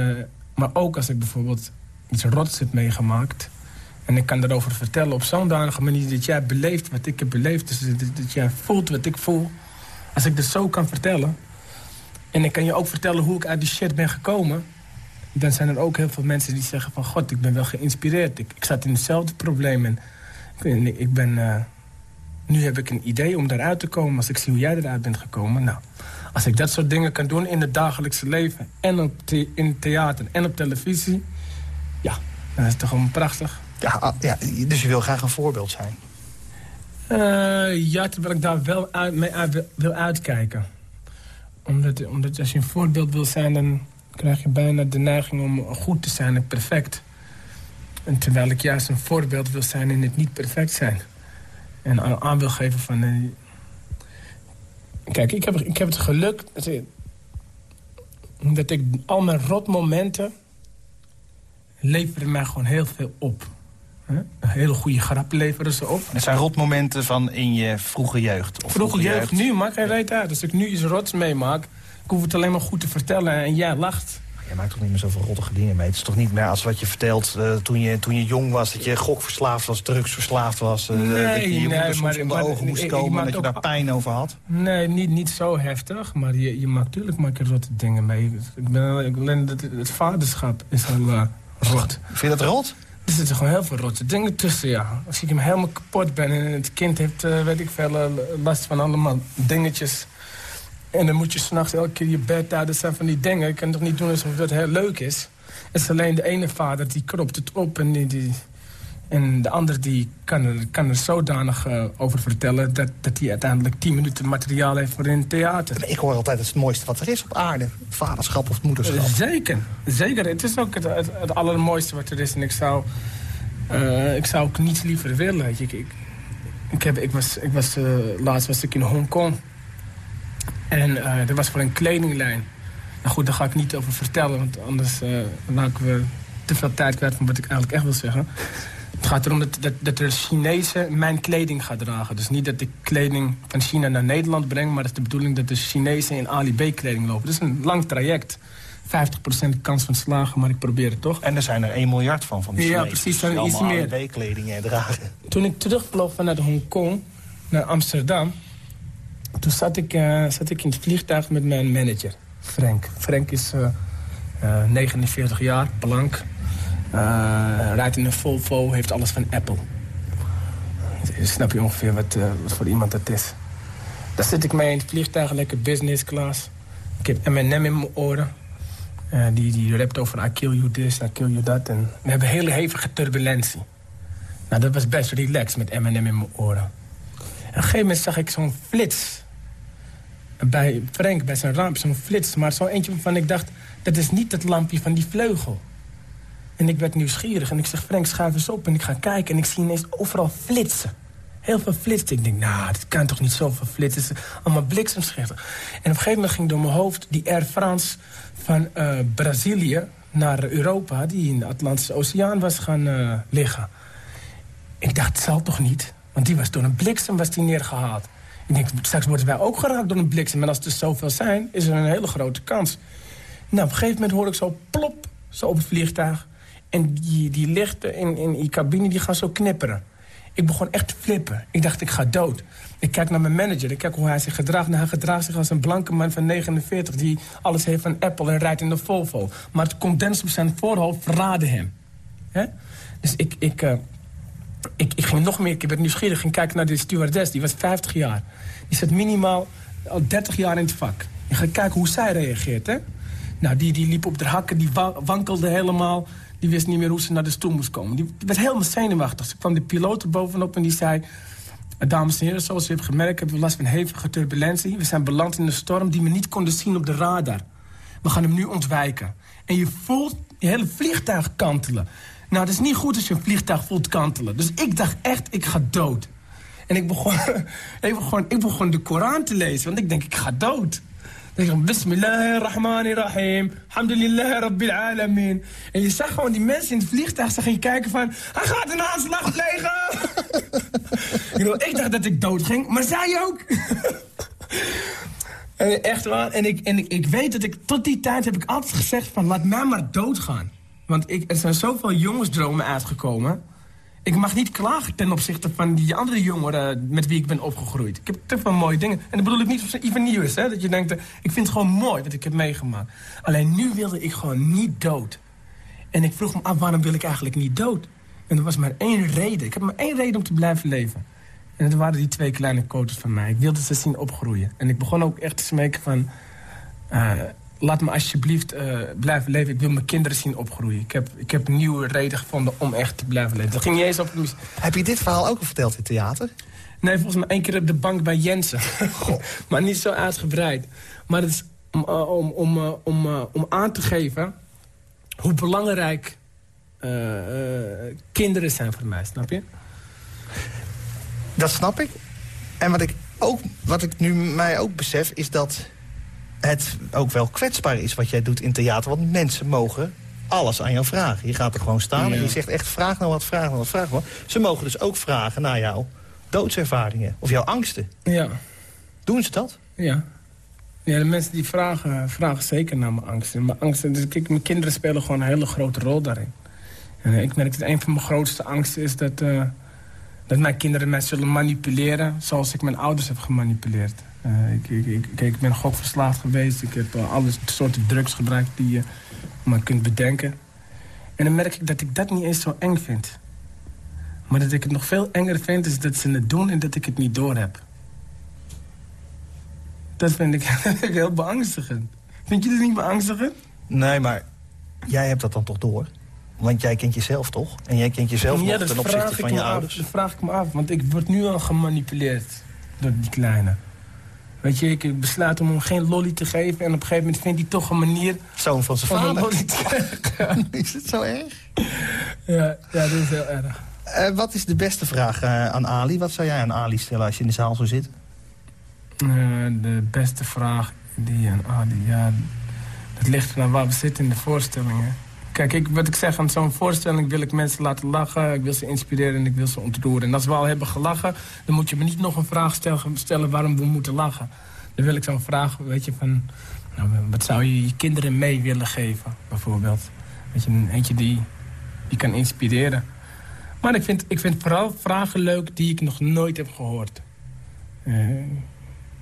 maar ook als ik bijvoorbeeld iets rots heb meegemaakt... En ik kan daarover vertellen op zo'n danige manier dat jij beleeft wat ik heb beleefd. Dus dat, dat jij voelt wat ik voel. Als ik dat zo kan vertellen. En ik kan je ook vertellen hoe ik uit die shit ben gekomen. Dan zijn er ook heel veel mensen die zeggen van... God, ik ben wel geïnspireerd. Ik, ik zat in hetzelfde probleem. En ik, ik ben... eh, nu heb ik een idee om daaruit te komen. Als ik zie hoe jij eruit bent gekomen. Nou, als ik dat soort dingen kan doen in het dagelijkse leven... en op in theater en op televisie... Ja, dan is toch gewoon prachtig. Ah, ja, dus je wil graag een voorbeeld zijn. Eh, ja, terwijl ik daar wel uit, mee wil- uitkijken. Omdat, omdat als je een voorbeeld wil zijn, dan krijg je bijna de neiging om goed te zijn en perfect. En terwijl ik juist een voorbeeld wil zijn in het niet perfect zijn. En aan, aan wil geven van... eh, kijk, ik heb, ik heb het geluk dat ik, dat ik al mijn rotmomenten... leveren mij gewoon heel veel op. Een hele goede grap leveren ze op. Het zijn rotmomenten van in je vroege jeugd. Of Vroege jeugd, nu maakt geen reet uit. Als ik nu iets rots meemaak, ik hoef het alleen maar goed te vertellen en jij lacht. Je maakt toch niet meer zoveel rottige dingen mee? Het is toch niet meer als wat je vertelt eh, toen, je, toen je jong was... dat je gokverslaafd was, drugsverslaafd was... eh, Nee, dat je je nee, moeder soms maar- onder maar ogen moest ik- ik komen... maak en dat je ook- daar pijn over had? Nee, niet, niet zo heftig, maar je, je maakt natuurlijk maak je rotte dingen mee. Ik ben, ik, alleen het, het vaderschap is al eh, rot. Vind je dat rot? Er zitten gewoon heel veel rotte dingen tussen, ja. Als ik hem helemaal kapot ben en het kind heeft, eh, weet ik veel, eh, last van allemaal dingetjes. En dan moet je s'nachts elke keer je bed uit. Dat zijn van die dingen. Ik kan toch niet doen alsof dat heel leuk is. Het is alleen de ene vader die kropt het op en die... die en de ander die kan er, kan er zodanig eh, over vertellen... Dat, dat hij uiteindelijk 10 minuten materiaal heeft voor in het theater. Ik hoor altijd het, het mooiste wat er is op aarde. Vaderschap of moederschap. Zeker, zeker. Het is ook het, het, het allermooiste wat er is. En ik zou, eh, ik zou ook niets liever willen. Ik, ik, ik, heb, ik was, ik was, eh, laatst was ik in Hongkong. En er was voor een kledinglijn. Nou goed, daar ga ik niet over vertellen. Want anders maken we te veel tijd kwijt van wat ik eigenlijk echt wil zeggen. Het gaat erom dat, dat, dat de Chinezen mijn kleding gaan dragen. Dus niet dat ik kleding van China naar Nederland breng... maar het is de bedoeling dat de Chinezen in Ali B-kleding lopen. Dat is een lang traject. 50% kans van slagen, maar ik probeer het toch. En er zijn er 1 miljard van, van die Ja, precies, zijn er iets meer. ANWB-kledingen dragen. Toen ik terugvloog vanuit Hongkong naar Amsterdam... toen zat ik, eh, zat ik in het vliegtuig met mijn manager, Frank. Frank is eh, eh, 49 jaar, blank. Eh, rijdt in een Volvo, heeft alles van Apple. Snap je ongeveer wat, eh, voor iemand dat is. Daar zit ik mee in het vliegtuig, lekker business class. Ik heb M&M in mijn oren. Eh, die, die rapt over I kill you this, I kill you that. En we hebben hele hevige turbulentie. Nou, dat was best relaxed met M&M in mijn oren. En op een gegeven moment zag ik zo'n flits. Bij Frank, bij zijn ramp, zo'n flits. Maar zo eentje waarvan ik dacht, dat is niet het lampje van die vleugel. En ik werd nieuwsgierig en ik zeg, Frank, schuif eens op. En ik ga kijken en ik zie ineens overal flitsen. Heel veel flitsen. Ik denk, nou, dit kan toch niet zoveel flitsen. Allemaal bliksemschichten. En op een gegeven moment ging door mijn hoofd die Air France van eh, Brazilië naar Europa... die in de Atlantische Oceaan was gaan eh, liggen. Ik dacht, het zal toch niet? Want die was door een bliksem was die neergehaald. Ik denk, straks worden wij ook geraakt door een bliksem. En als er zoveel zijn, is er een hele grote kans. Nou, op een gegeven moment hoor ik zo plop, zo op het vliegtuig. En die, die lichten in, in die cabine, die gaan zo knipperen. Ik begon echt te flippen. Ik dacht, ik ga dood. Ik kijk naar mijn manager, ik kijk hoe hij zich gedraagt. Nou, hij gedraagt zich als een blanke man van 49... die alles heeft van Apple en rijdt in de Volvo. Maar het condens op zijn voorhoofd verraadde hem. Dus ik, ik, eh, ik, ik ging nog meer, ik werd nieuwsgierig. ging kijken naar de stewardess, die was 50 jaar. Die zit minimaal al 30 jaar in het vak. Je gaat kijken hoe zij reageert? Nou, die, die liep op de hakken, die wa- wankelde helemaal. Die wist niet meer hoe ze naar de stoel moest komen. Die werd helemaal zenuwachtig. Ze kwam de piloot er bovenop en die zei... Dames en heren, zoals u hebt gemerkt hebben we last van hevige turbulentie. We zijn beland in een storm die we niet konden zien op de radar. We gaan hem nu ontwijken. En je voelt je hele vliegtuig kantelen. Nou, dat is niet goed als je een vliegtuig voelt kantelen. Dus ik dacht echt, ik ga dood. En ik begon, [LAUGHS] ik begon, ik begon de Koran te lezen, want ik denk, ik ga dood. Bismillahirrahmanirrahim, Alhamdulillah Rabbil Alamin. En je zag gewoon die mensen in het vliegtuig zag je kijken van... Hij gaat een aanslag plegen! [LAUGHS] ik, ik dacht dat ik dood ging, maar zij ook. [LAUGHS] En echt waar. En, ik, en ik, ik weet dat ik tot die tijd heb ik altijd gezegd van laat mij maar doodgaan. Want ik, er zijn zoveel jongensdromen uitgekomen. Ik mag niet klagen ten opzichte van die andere jongeren met wie ik ben opgegroeid. Ik heb te veel mooie dingen. En dat bedoel ik niet of even nieuw is, hè. Dat je denkt, eh, ik vind het gewoon mooi wat ik heb meegemaakt. Alleen nu wilde ik gewoon niet dood. En ik vroeg me af, waarom wil ik eigenlijk niet dood? En er was maar één reden. Ik heb maar één reden om te blijven leven. En dat waren die twee kleine koters van mij. Ik wilde ze zien opgroeien. En ik begon ook echt te smeken van... eh, laat me alsjeblieft eh, blijven leven. Ik wil mijn kinderen zien opgroeien. Ik heb, ik heb een nieuwe reden gevonden om echt te blijven leven. Dat ging niet eens op Heb je dit verhaal ook al verteld in theater? Nee, volgens mij één keer op de bank bij Jensen. [LAUGHS] maar niet zo uitgebreid. Maar het is om, eh, om, om, eh, om, om aan te geven hoe belangrijk kinderen zijn voor mij, snap je? Dat snap ik. En wat ik, ook, wat ik nu mij ook besef, is dat het ook wel kwetsbaar is wat jij doet in theater. Want mensen mogen alles aan jou vragen. Je gaat er gewoon staan en je zegt echt vraag nou wat, vraag nou wat, vraag nou wat. Ze mogen dus ook vragen naar jouw doodservaringen of jouw angsten. Ja. Doen ze dat? Ja. Ja, de mensen die vragen, vragen zeker naar mijn angsten. Mijn angsten, dus kijk, mijn kinderen spelen gewoon een hele grote rol daarin. En ik merk dat een van mijn grootste angsten is dat, eh, dat mijn kinderen mij zullen manipuleren... zoals ik mijn ouders heb gemanipuleerd. Eh, ik, ik, ik, kijk, ik ben gokverslaafd geweest. Ik heb uh, alle soorten drugs gebruikt die je maar kunt bedenken. En dan merk ik dat ik dat niet eens zo eng vind. Maar dat ik het nog veel enger vind is dat ze het doen en dat ik het niet doorheb. Dat vind ik [LAUGHS] heel beangstigend. Vind je dat niet beangstigend? Nee, maar jij hebt dat dan toch door? Want jij kent jezelf toch? En jij kent jezelf ja, nog dat ten opzichte van je af. ouders. Dat vraag ik me af, want ik word nu al gemanipuleerd door die kleine. Weet je, ik besluit om hem geen lolly te geven... en op een gegeven moment vindt hij toch een manier Zoon van zijn vader. lolly te krijgen. [LAUGHS] Is het zo erg? ja, ja, dat is heel erg. Eh, wat is de beste vraag eh, aan Ali? Wat zou jij aan Ali stellen als je in de zaal zou zitten? Eh, de beste vraag die aan Ali, ja... Het ligt naar waar we zitten in de voorstellingen. Kijk, ik, wat ik zeg, aan zo'n voorstelling wil ik mensen laten lachen. Ik wil ze inspireren en ik wil ze ontroeren. En als we al hebben gelachen, dan moet je me niet nog een vraag stellen, stellen waarom we moeten lachen. Dan wil ik zo'n vraag, weet je, van... Nou, wat zou je je kinderen mee willen geven, bijvoorbeeld? Weet je, een eentje die, die kan inspireren. Maar ik vind, ik vind vooral vragen leuk die ik nog nooit heb gehoord. Eh,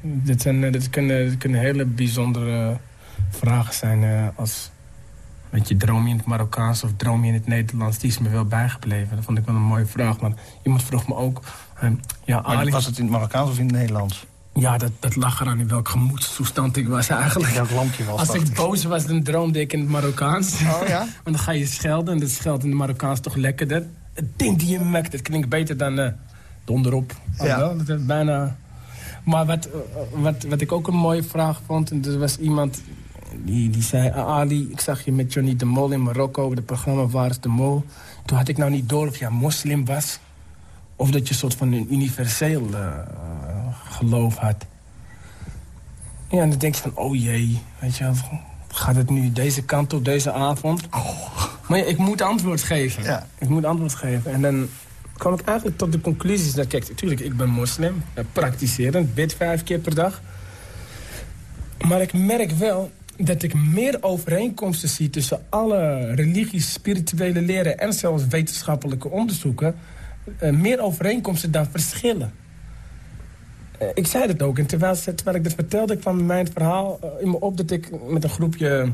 dit, zijn, eh, dit, kunnen, kunnen hele bijzondere vragen zijn eh, als... Weet je, droom je in het Marokkaans of droom je in het Nederlands? Die is me wel bijgebleven. Dat vond ik wel een mooie vraag. Maar iemand vroeg me ook... eh, ja, Ali, was het in het Marokkaans of in het Nederlands? ja, dat, dat lag eraan in welke gemoedstoestand ik was eigenlijk. Welk lampje was Als ik boos was, dan droomde ik in het Marokkaans. Oh ja? [LAUGHS] Want dan ga je schelden en dat scheldt in het Marokkaans toch lekkerder. Het ding die je maakt, dat klinkt beter dan eh donderop. Ja. Ja. Dat is bijna... Maar wat, eh, wat, wat ik ook een mooie vraag vond... en er was iemand die, die zei... "Ah, Ali, ik zag je met Johnny de Mol in Marokko... het programma Waar is de Mol? Toen had ik nou niet door of jij moslim was... of dat je een soort van een universeel eh, geloof had. Ja, en dan denk je van, oh jee, weet je wel... Gaat het nu deze kant op, deze avond? Maar ja, ik moet antwoord geven. Ja. Ik moet antwoord geven. En dan kwam ik eigenlijk tot de conclusie... dat, kijk, natuurlijk, ik ben moslim, eh, praktiserend, bid vijf keer per dag. Maar ik merk wel dat ik meer overeenkomsten zie... tussen alle religies, spirituele leren... en zelfs wetenschappelijke onderzoeken... eh, meer overeenkomsten dan verschillen. Eh, ik zei dat ook. En terwijl, ik dat vertelde, kwam mijn verhaal eh, in me op... dat ik met een groepje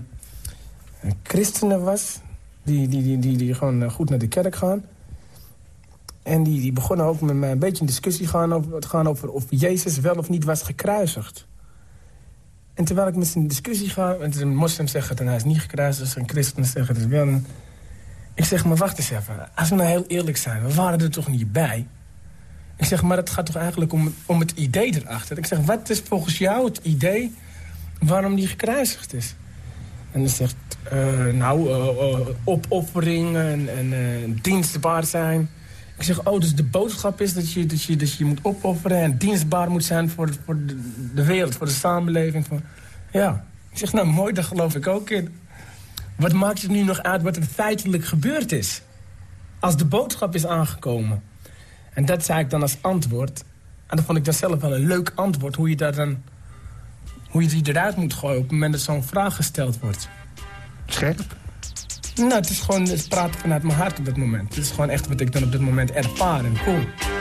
christenen was... Die, die, die, die, die gewoon goed naar de kerk gaan. En die, die begonnen ook met mij een beetje in discussie gaan over, gaan... over of Jezus wel of niet was gekruisigd. En terwijl ik met ze in discussie ga... en een moslim zegt dat hij is niet gekruisigd... en christenen zeggen het wel... en ik zeg, maar wacht eens even. Als we nou heel eerlijk zijn, we waren er toch niet bij... Ik zeg, maar het gaat toch eigenlijk om, om het idee erachter. Ik zeg, wat is volgens jou het idee waarom die gekruisigd is? En dan zegt, eh, nou, eh, eh, opoffering en, en dienstbaar zijn. Ik zeg, oh, dus de boodschap is dat je dat je, dat je moet opofferen... en dienstbaar moet zijn voor, voor de, wereld, voor de samenleving. Voor... Ja, ik zeg, nou mooi, daar geloof ik ook in. Wat maakt het nu nog uit wat er feitelijk gebeurd is? Als de boodschap is aangekomen... En dat zei ik dan als antwoord. En dat vond ik dan zelf wel een leuk antwoord. Hoe je, daar dan, hoe je die eruit moet gooien op het moment dat zo'n vraag gesteld wordt. Scherp? Nou, het is gewoon het praten vanuit mijn hart op dat moment. Het is gewoon echt wat ik dan op dat moment ervaar en. Sometimes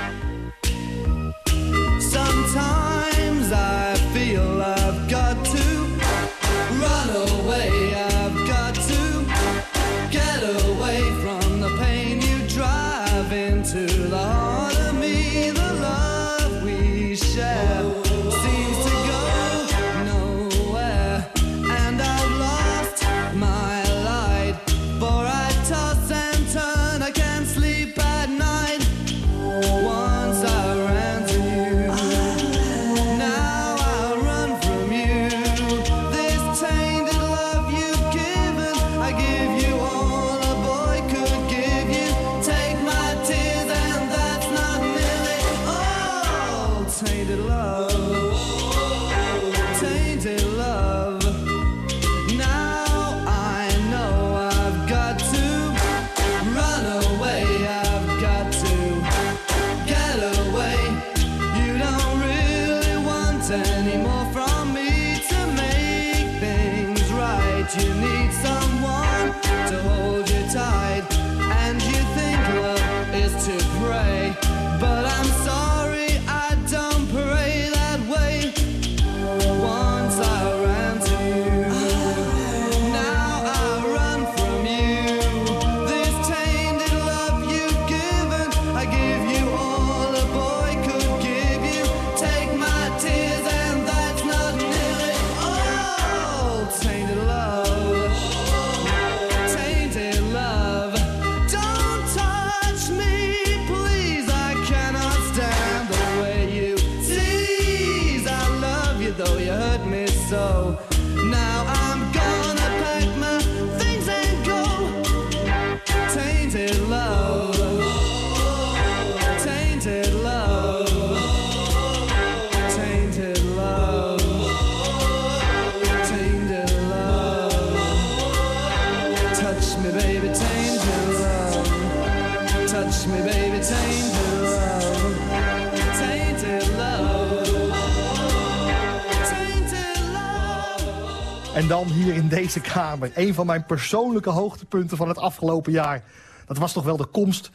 Een van mijn persoonlijke hoogtepunten van het afgelopen jaar. Dat was toch wel de komst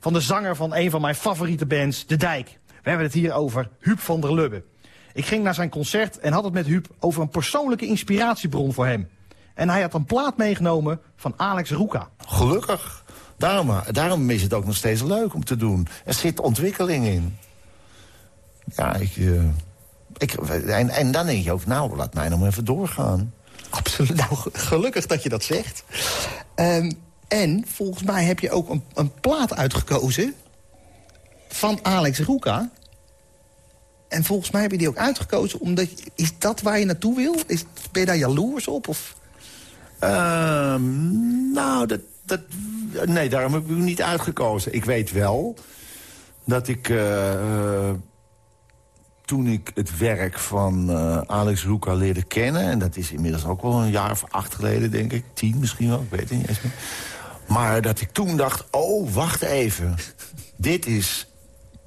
van de zanger van een van mijn favoriete bands, De Dijk. We hebben het hier over Huub van der Lubbe. Ik ging naar zijn concert en had het met Huub over een persoonlijke inspiratiebron voor hem. En hij had een plaat meegenomen van Alex Roeka. Gelukkig. Daarom, daarom is het ook nog steeds leuk om te doen. Er zit ontwikkeling in. Ja, ik... eh, en, en dan denk je ook, nou, laat mij nog even doorgaan. Absoluut. Nou, ge- gelukkig dat je dat zegt. Ehm, en volgens mij heb je ook een, een plaat uitgekozen van Alex Roeka. En volgens mij heb je die ook uitgekozen omdat... Is dat waar je naartoe wil? Is, ben je daar jaloers op? Of? Ehm, nou, dat, dat, nee, daarom heb ik hem niet uitgekozen. Ik weet wel dat ik... eh, eh, toen ik het werk van eh, Alex Roeka leerde kennen... en dat is inmiddels ook wel een jaar of acht geleden, denk ik. Tien misschien wel, ik weet het niet. Maar dat ik toen dacht, oh, wacht even. dit is...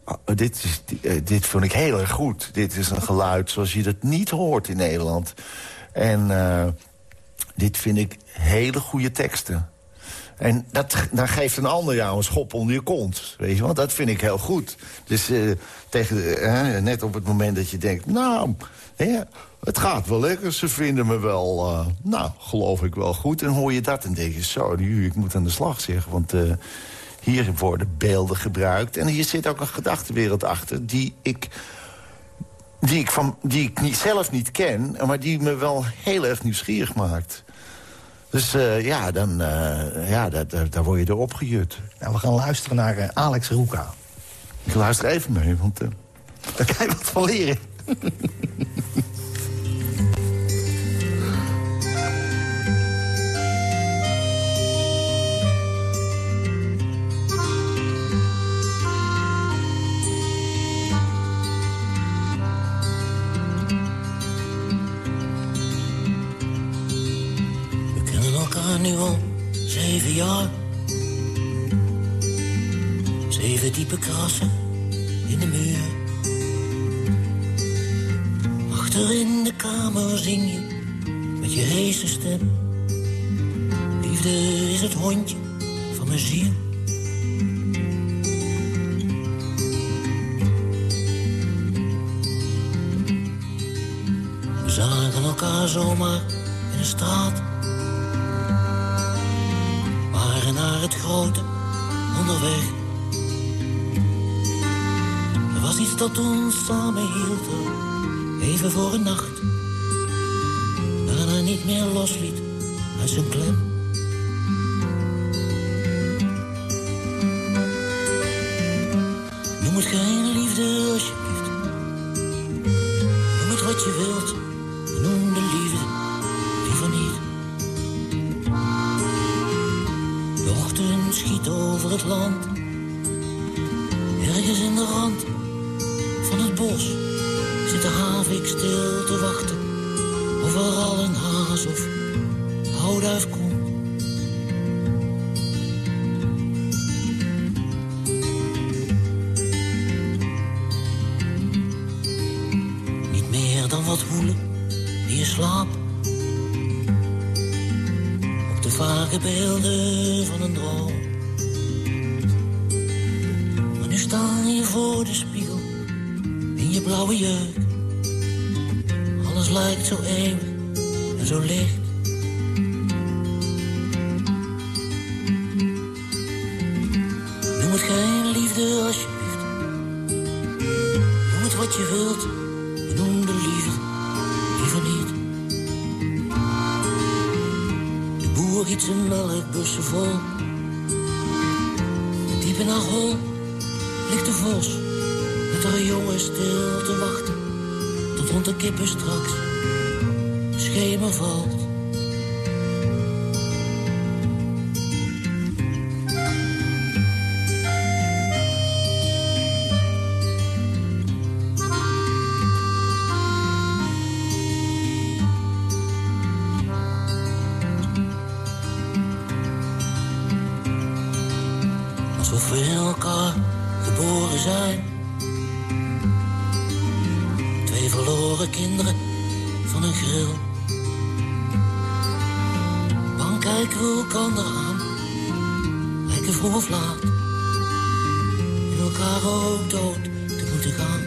ah, dit, is eh, dit vond ik heel erg goed. Dit is een geluid zoals je dat niet hoort in Nederland. En eh, dit vind ik hele goede teksten. En dat, dan geeft een ander jou een schop onder je kont. Weet je, want dat vind ik heel goed. Dus eh, tegen, net op het moment dat je denkt... nou, het gaat wel lekker, ze vinden me wel... eh, nou, geloof ik wel goed. En hoor je dat en denk je... zo, nu, ik moet aan de slag zeggen. Want eh, hier worden beelden gebruikt. En hier zit ook een gedachtenwereld achter... die ik, die ik, van, die ik niet, zelf niet ken... maar die me wel heel erg nieuwsgierig maakt. Dus eh, ja, dan, eh, ja daar, daar, word je door opgejut. Nou, we gaan luisteren naar eh, Alex Roeka. Ik luister even mee, want... Daar kan je wat van leren. [LAUGHS] onderweg. Er was iets dat ons samenhield, even voor een nacht. Daarna niet meer losliet uit zijn klem. Noem het geen liefde alsjeblieft. Noem het wat je wilt, over het land. Ergens in de rand van het bos zit de havik stil te wachten. Overal een haas of houduif komt. Niet meer dan wat hoelen in je slaap. vage beelden van een droom. Geboren zijn. Twee verloren kinderen van een grill. Dan kijken we elkaar aan. Lijken vroeg of laat. In elkaar ook dood te moeten gaan.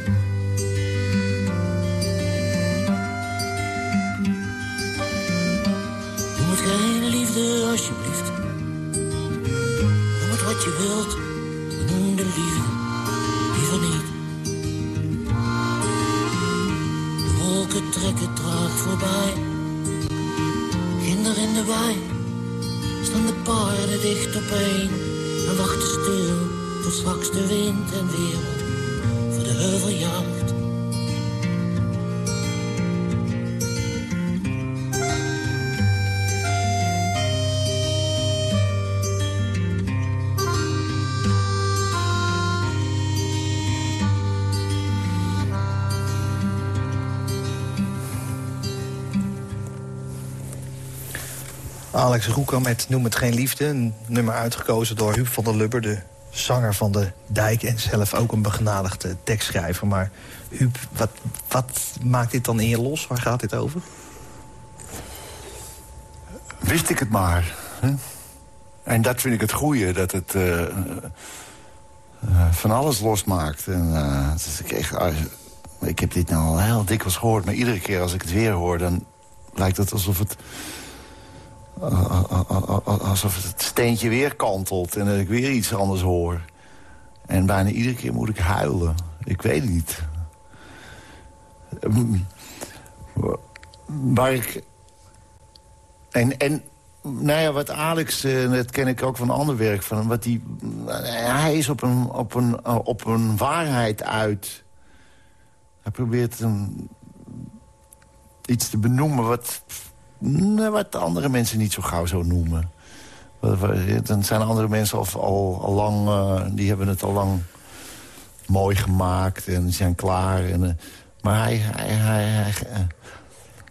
Noem het geen liefde alsjeblieft. Alex Roeka met Noem het geen liefde. Een nummer uitgekozen door Huub van der Lubber, de zanger van de Dijk... en zelf ook een begenadigde tekstschrijver. Maar Huub, wat, wat maakt dit dan in je los? Waar gaat dit over? Wist ik het maar. Hè? En dat vind ik het goeie, dat het eh, eh, eh, van alles losmaakt. En, dus ik, ah, ik heb dit nou al heel dikwijls gehoord... maar iedere keer als ik het weer hoor, dan lijkt het alsof het... alsof het steentje weer kantelt en dat ik weer iets anders hoor. En bijna iedere keer moet ik huilen. Ik weet het niet. Waar ik... En, en nou ja, wat Alex, eh, dat ken ik ook van ander werk van hem... Wat die, hij is op een, op, een, eh, op een waarheid uit. Hij probeert een, iets te benoemen wat, wat andere mensen niet zo gauw zo noemen. Dan zijn andere mensen al, al, al lang, eh, die hebben het al lang mooi gemaakt en zijn klaar. En, eh, maar hij, hij, hij, hij, eh,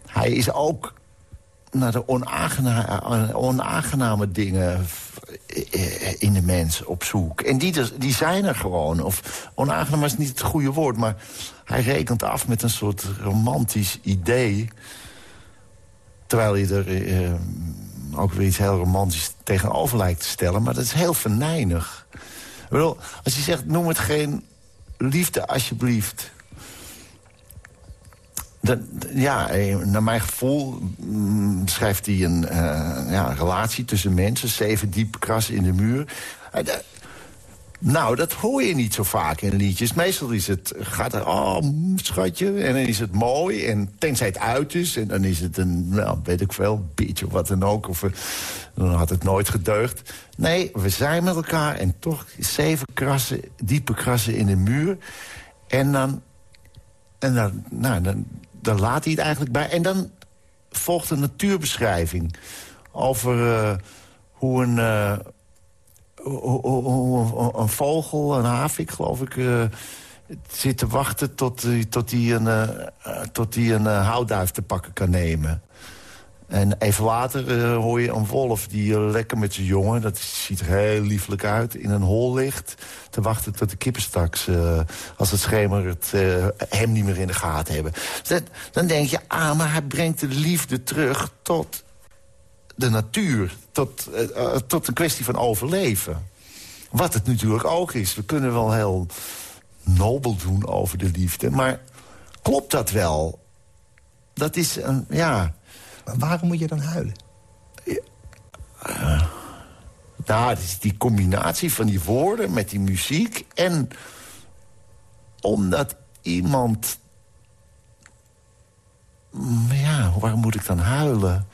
hij is ook naar de onaangename, onaangename dingen in de mens op zoek. En die, dus- die zijn er gewoon. Of onaangenaam is niet het goede woord, maar hij rekent af met een soort romantisch idee. Terwijl je er eh, ook weer iets heel romantisch tegenover lijkt te stellen. Maar dat is heel venijnig. Ik bedoel, als je zegt, noem het geen liefde alsjeblieft... Dat, ja, eh, naar mijn gevoel mm, beschrijft hij een, eh, ja, relatie tussen mensen. Zeven diepe krassen in de muur. Nou, dat hoor je niet zo vaak in liedjes. Meestal is het, gaat er, oh, schatje, en dan is het mooi. En tenzij het uit is, en dan is het een, nou, weet ik veel, beetje of wat dan ook. Of eh, dan had het nooit gedeugd. Nee, we zijn met elkaar en toch zeven krassen, diepe krassen in de muur. En dan en dan, nou, dan, dan laat hij het eigenlijk bij. En dan volgt een natuurbeschrijving over eh, hoe een, eh, hoe- hoe- hoe- hoe een vogel, een havik geloof ik... eh, zit te wachten tot hij tot een, eh, eh, tot die een houtduif te pakken kan nemen. En even later hoor je een wolf die lekker met zijn jongen... dat ziet er heel lieflijk uit, in een hol ligt... te wachten tot de kippen straks, als het schemert... eh, hem niet meer in de gaten hebben. Dus dan denk je, ah, maar hij brengt de liefde terug tot de natuur tot, eh, eh, tot een kwestie van overleven. Wat het natuurlijk ook is. We kunnen wel heel nobel doen over de liefde. Maar klopt dat wel? Dat is een, ja... Maar waarom moet je dan huilen? Nou, het is die combinatie van die woorden met die muziek... en omdat iemand... Ja, waarom moet ik dan huilen?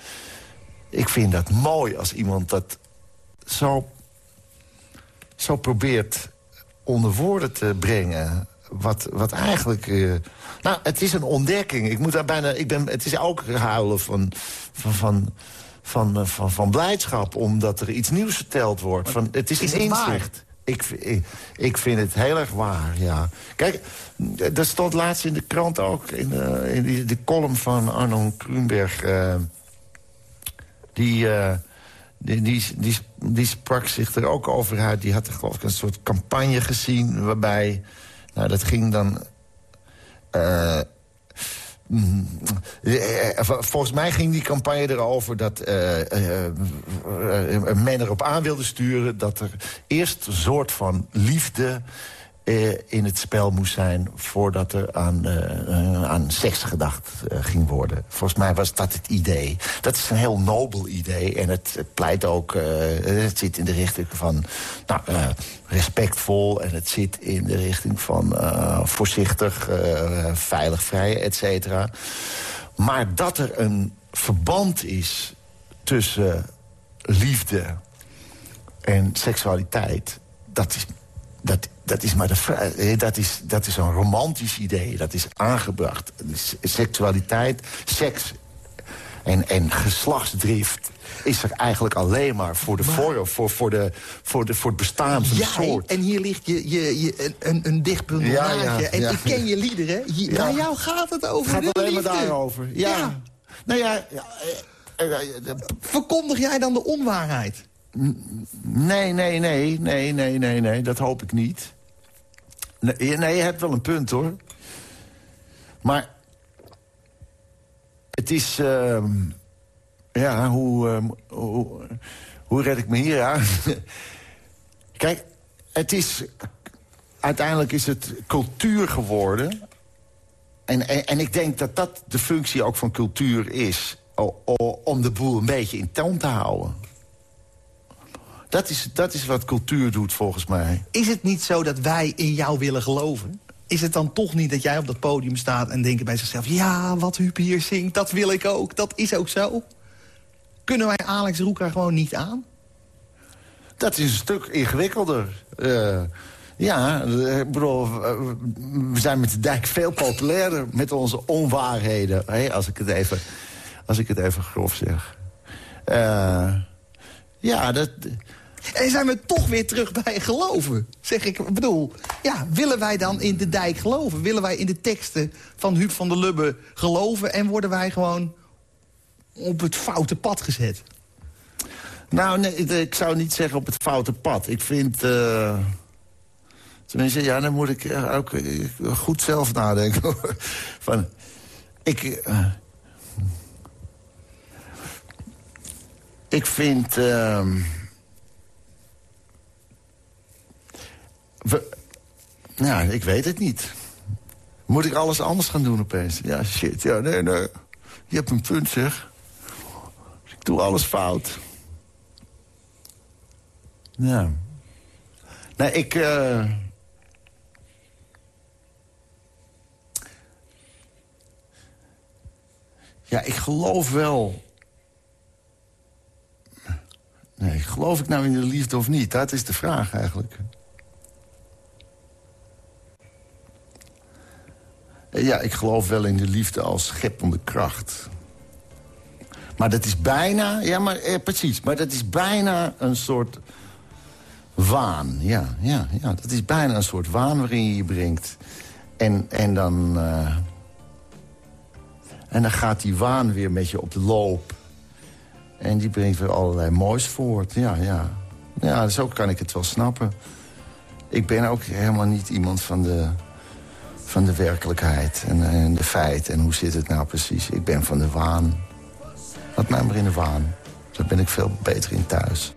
Ik vind dat mooi als iemand dat zo, zo probeert onder woorden te brengen. Wat, wat eigenlijk... eh, nou, het is een ontdekking. Ik moet daar bijna... Ik ben, het is ook huilen van... van, van van, eh, van, van blijdschap, omdat er iets nieuws verteld wordt. Van, het is, Is een inzicht. Ik, ik, ik vind het heel erg waar, ja. Kijk, er stond laatst in de krant ook... in, eh, in die, de column van Arno Kruenberg... die, eh, die, die, die, die sprak zich er ook over uit. Die had er geloof ik een soort campagne gezien... waarbij, nou dat ging dan... eh, Mm, eh, Volgens mij ging die campagne erover dat eh, eh, men erop aan wilde sturen... dat er eerst een soort van liefde in het spel moest zijn... voordat er aan, eh, eh, aan seks gedacht eh, ging worden. Volgens mij was dat het idee. Dat is een heel nobel idee en het, pleit ook... eh, het zit in de richting van nou, eh, respectvol... en het zit in de richting van eh, voorzichtig, eh, veilig, vrij, et cetera. Maar dat er een verband is tussen liefde en seksualiteit... dat is, dat, dat is maar de eh, dat is, dat is een romantisch idee. Dat is aangebracht. Seksualiteit, seks en, en geslachtsdrift is er eigenlijk alleen maar voor, de voor, voor, voor, de, voor, de, voor het bestaan van de soort. en hier ligt je, je, je, een- een, Ja. En ja. ik ken je liederen. Hier. Bij jou gaat het over Het gaat alleen maar daarover. Ja. Nou ja, ja, eh, eh, Verkondig jij dan de onwaarheid? Nee, nee, nee, nee, nee, nee, nee, dat hoop ik niet. Nee, nee, je hebt wel een punt, hoor. Maar het is... ehm, ja, hoe, ehm, hoe, hoe red ik me hier aan? [LAUGHS] Kijk, het is... Uiteindelijk is het cultuur geworden. En, en, en ik denk dat dat de functie ook van cultuur is. om de boel een beetje in toon te houden. Dat is, dat is wat cultuur doet, volgens mij. Is het niet zo dat wij in jou willen geloven? Is het dan toch niet dat jij op dat podium staat en denkt bij zichzelf... ja, wat Huub hier zingt, dat wil ik ook, dat is ook zo? Kunnen wij Alex Roeka gewoon niet aan? Dat is een stuk ingewikkelder. Eh, ja, eh, ik bedoel, eh, we zijn met de dijk veel populairder... met onze onwaarheden, als, ik het even, als ik het even grof zeg. Ja, dat... En zijn we toch weer terug bij geloven? Zeg ik, ik bedoel, ja, willen wij dan in de dijk geloven? Willen wij in de teksten van Huub van der Lubbe geloven... en worden wij gewoon op het foute pad gezet? Nou, nee, ik- zou niet zeggen op het foute pad. Ik vind... eh, tenminste, ja, dan moet ik eh, ook eh, goed zelf nadenken. [LAUGHS] Van, ik... ik vind... ehm, we, ja, ik weet het niet. Moet ik alles anders gaan doen opeens? Ja, shit, ja, nee, nee. Je hebt een punt, zeg. Ik doe alles fout. Ja. Nee, ik... eh, Ja, ik geloof wel... Nee, geloof ik nou in de liefde of niet? Dat is de vraag eigenlijk. Ja, ik geloof wel in de liefde als scheppende kracht. Maar dat is bijna... Ja, maar eh, precies. Maar dat is bijna een soort waan. Ja, ja, ja. Dat is bijna een soort waan waarin je je brengt. En, en dan... eh, en dan gaat die waan weer met je op de loop. En die brengt weer allerlei moois voort. Ja, ja. Ja, zo kan ik het wel snappen. Ik ben ook helemaal niet iemand van de, van de werkelijkheid en, en de feit En hoe zit het nou precies? Ik ben van de waan. Laat mij maar in de waan. Daar ben ik veel beter in thuis.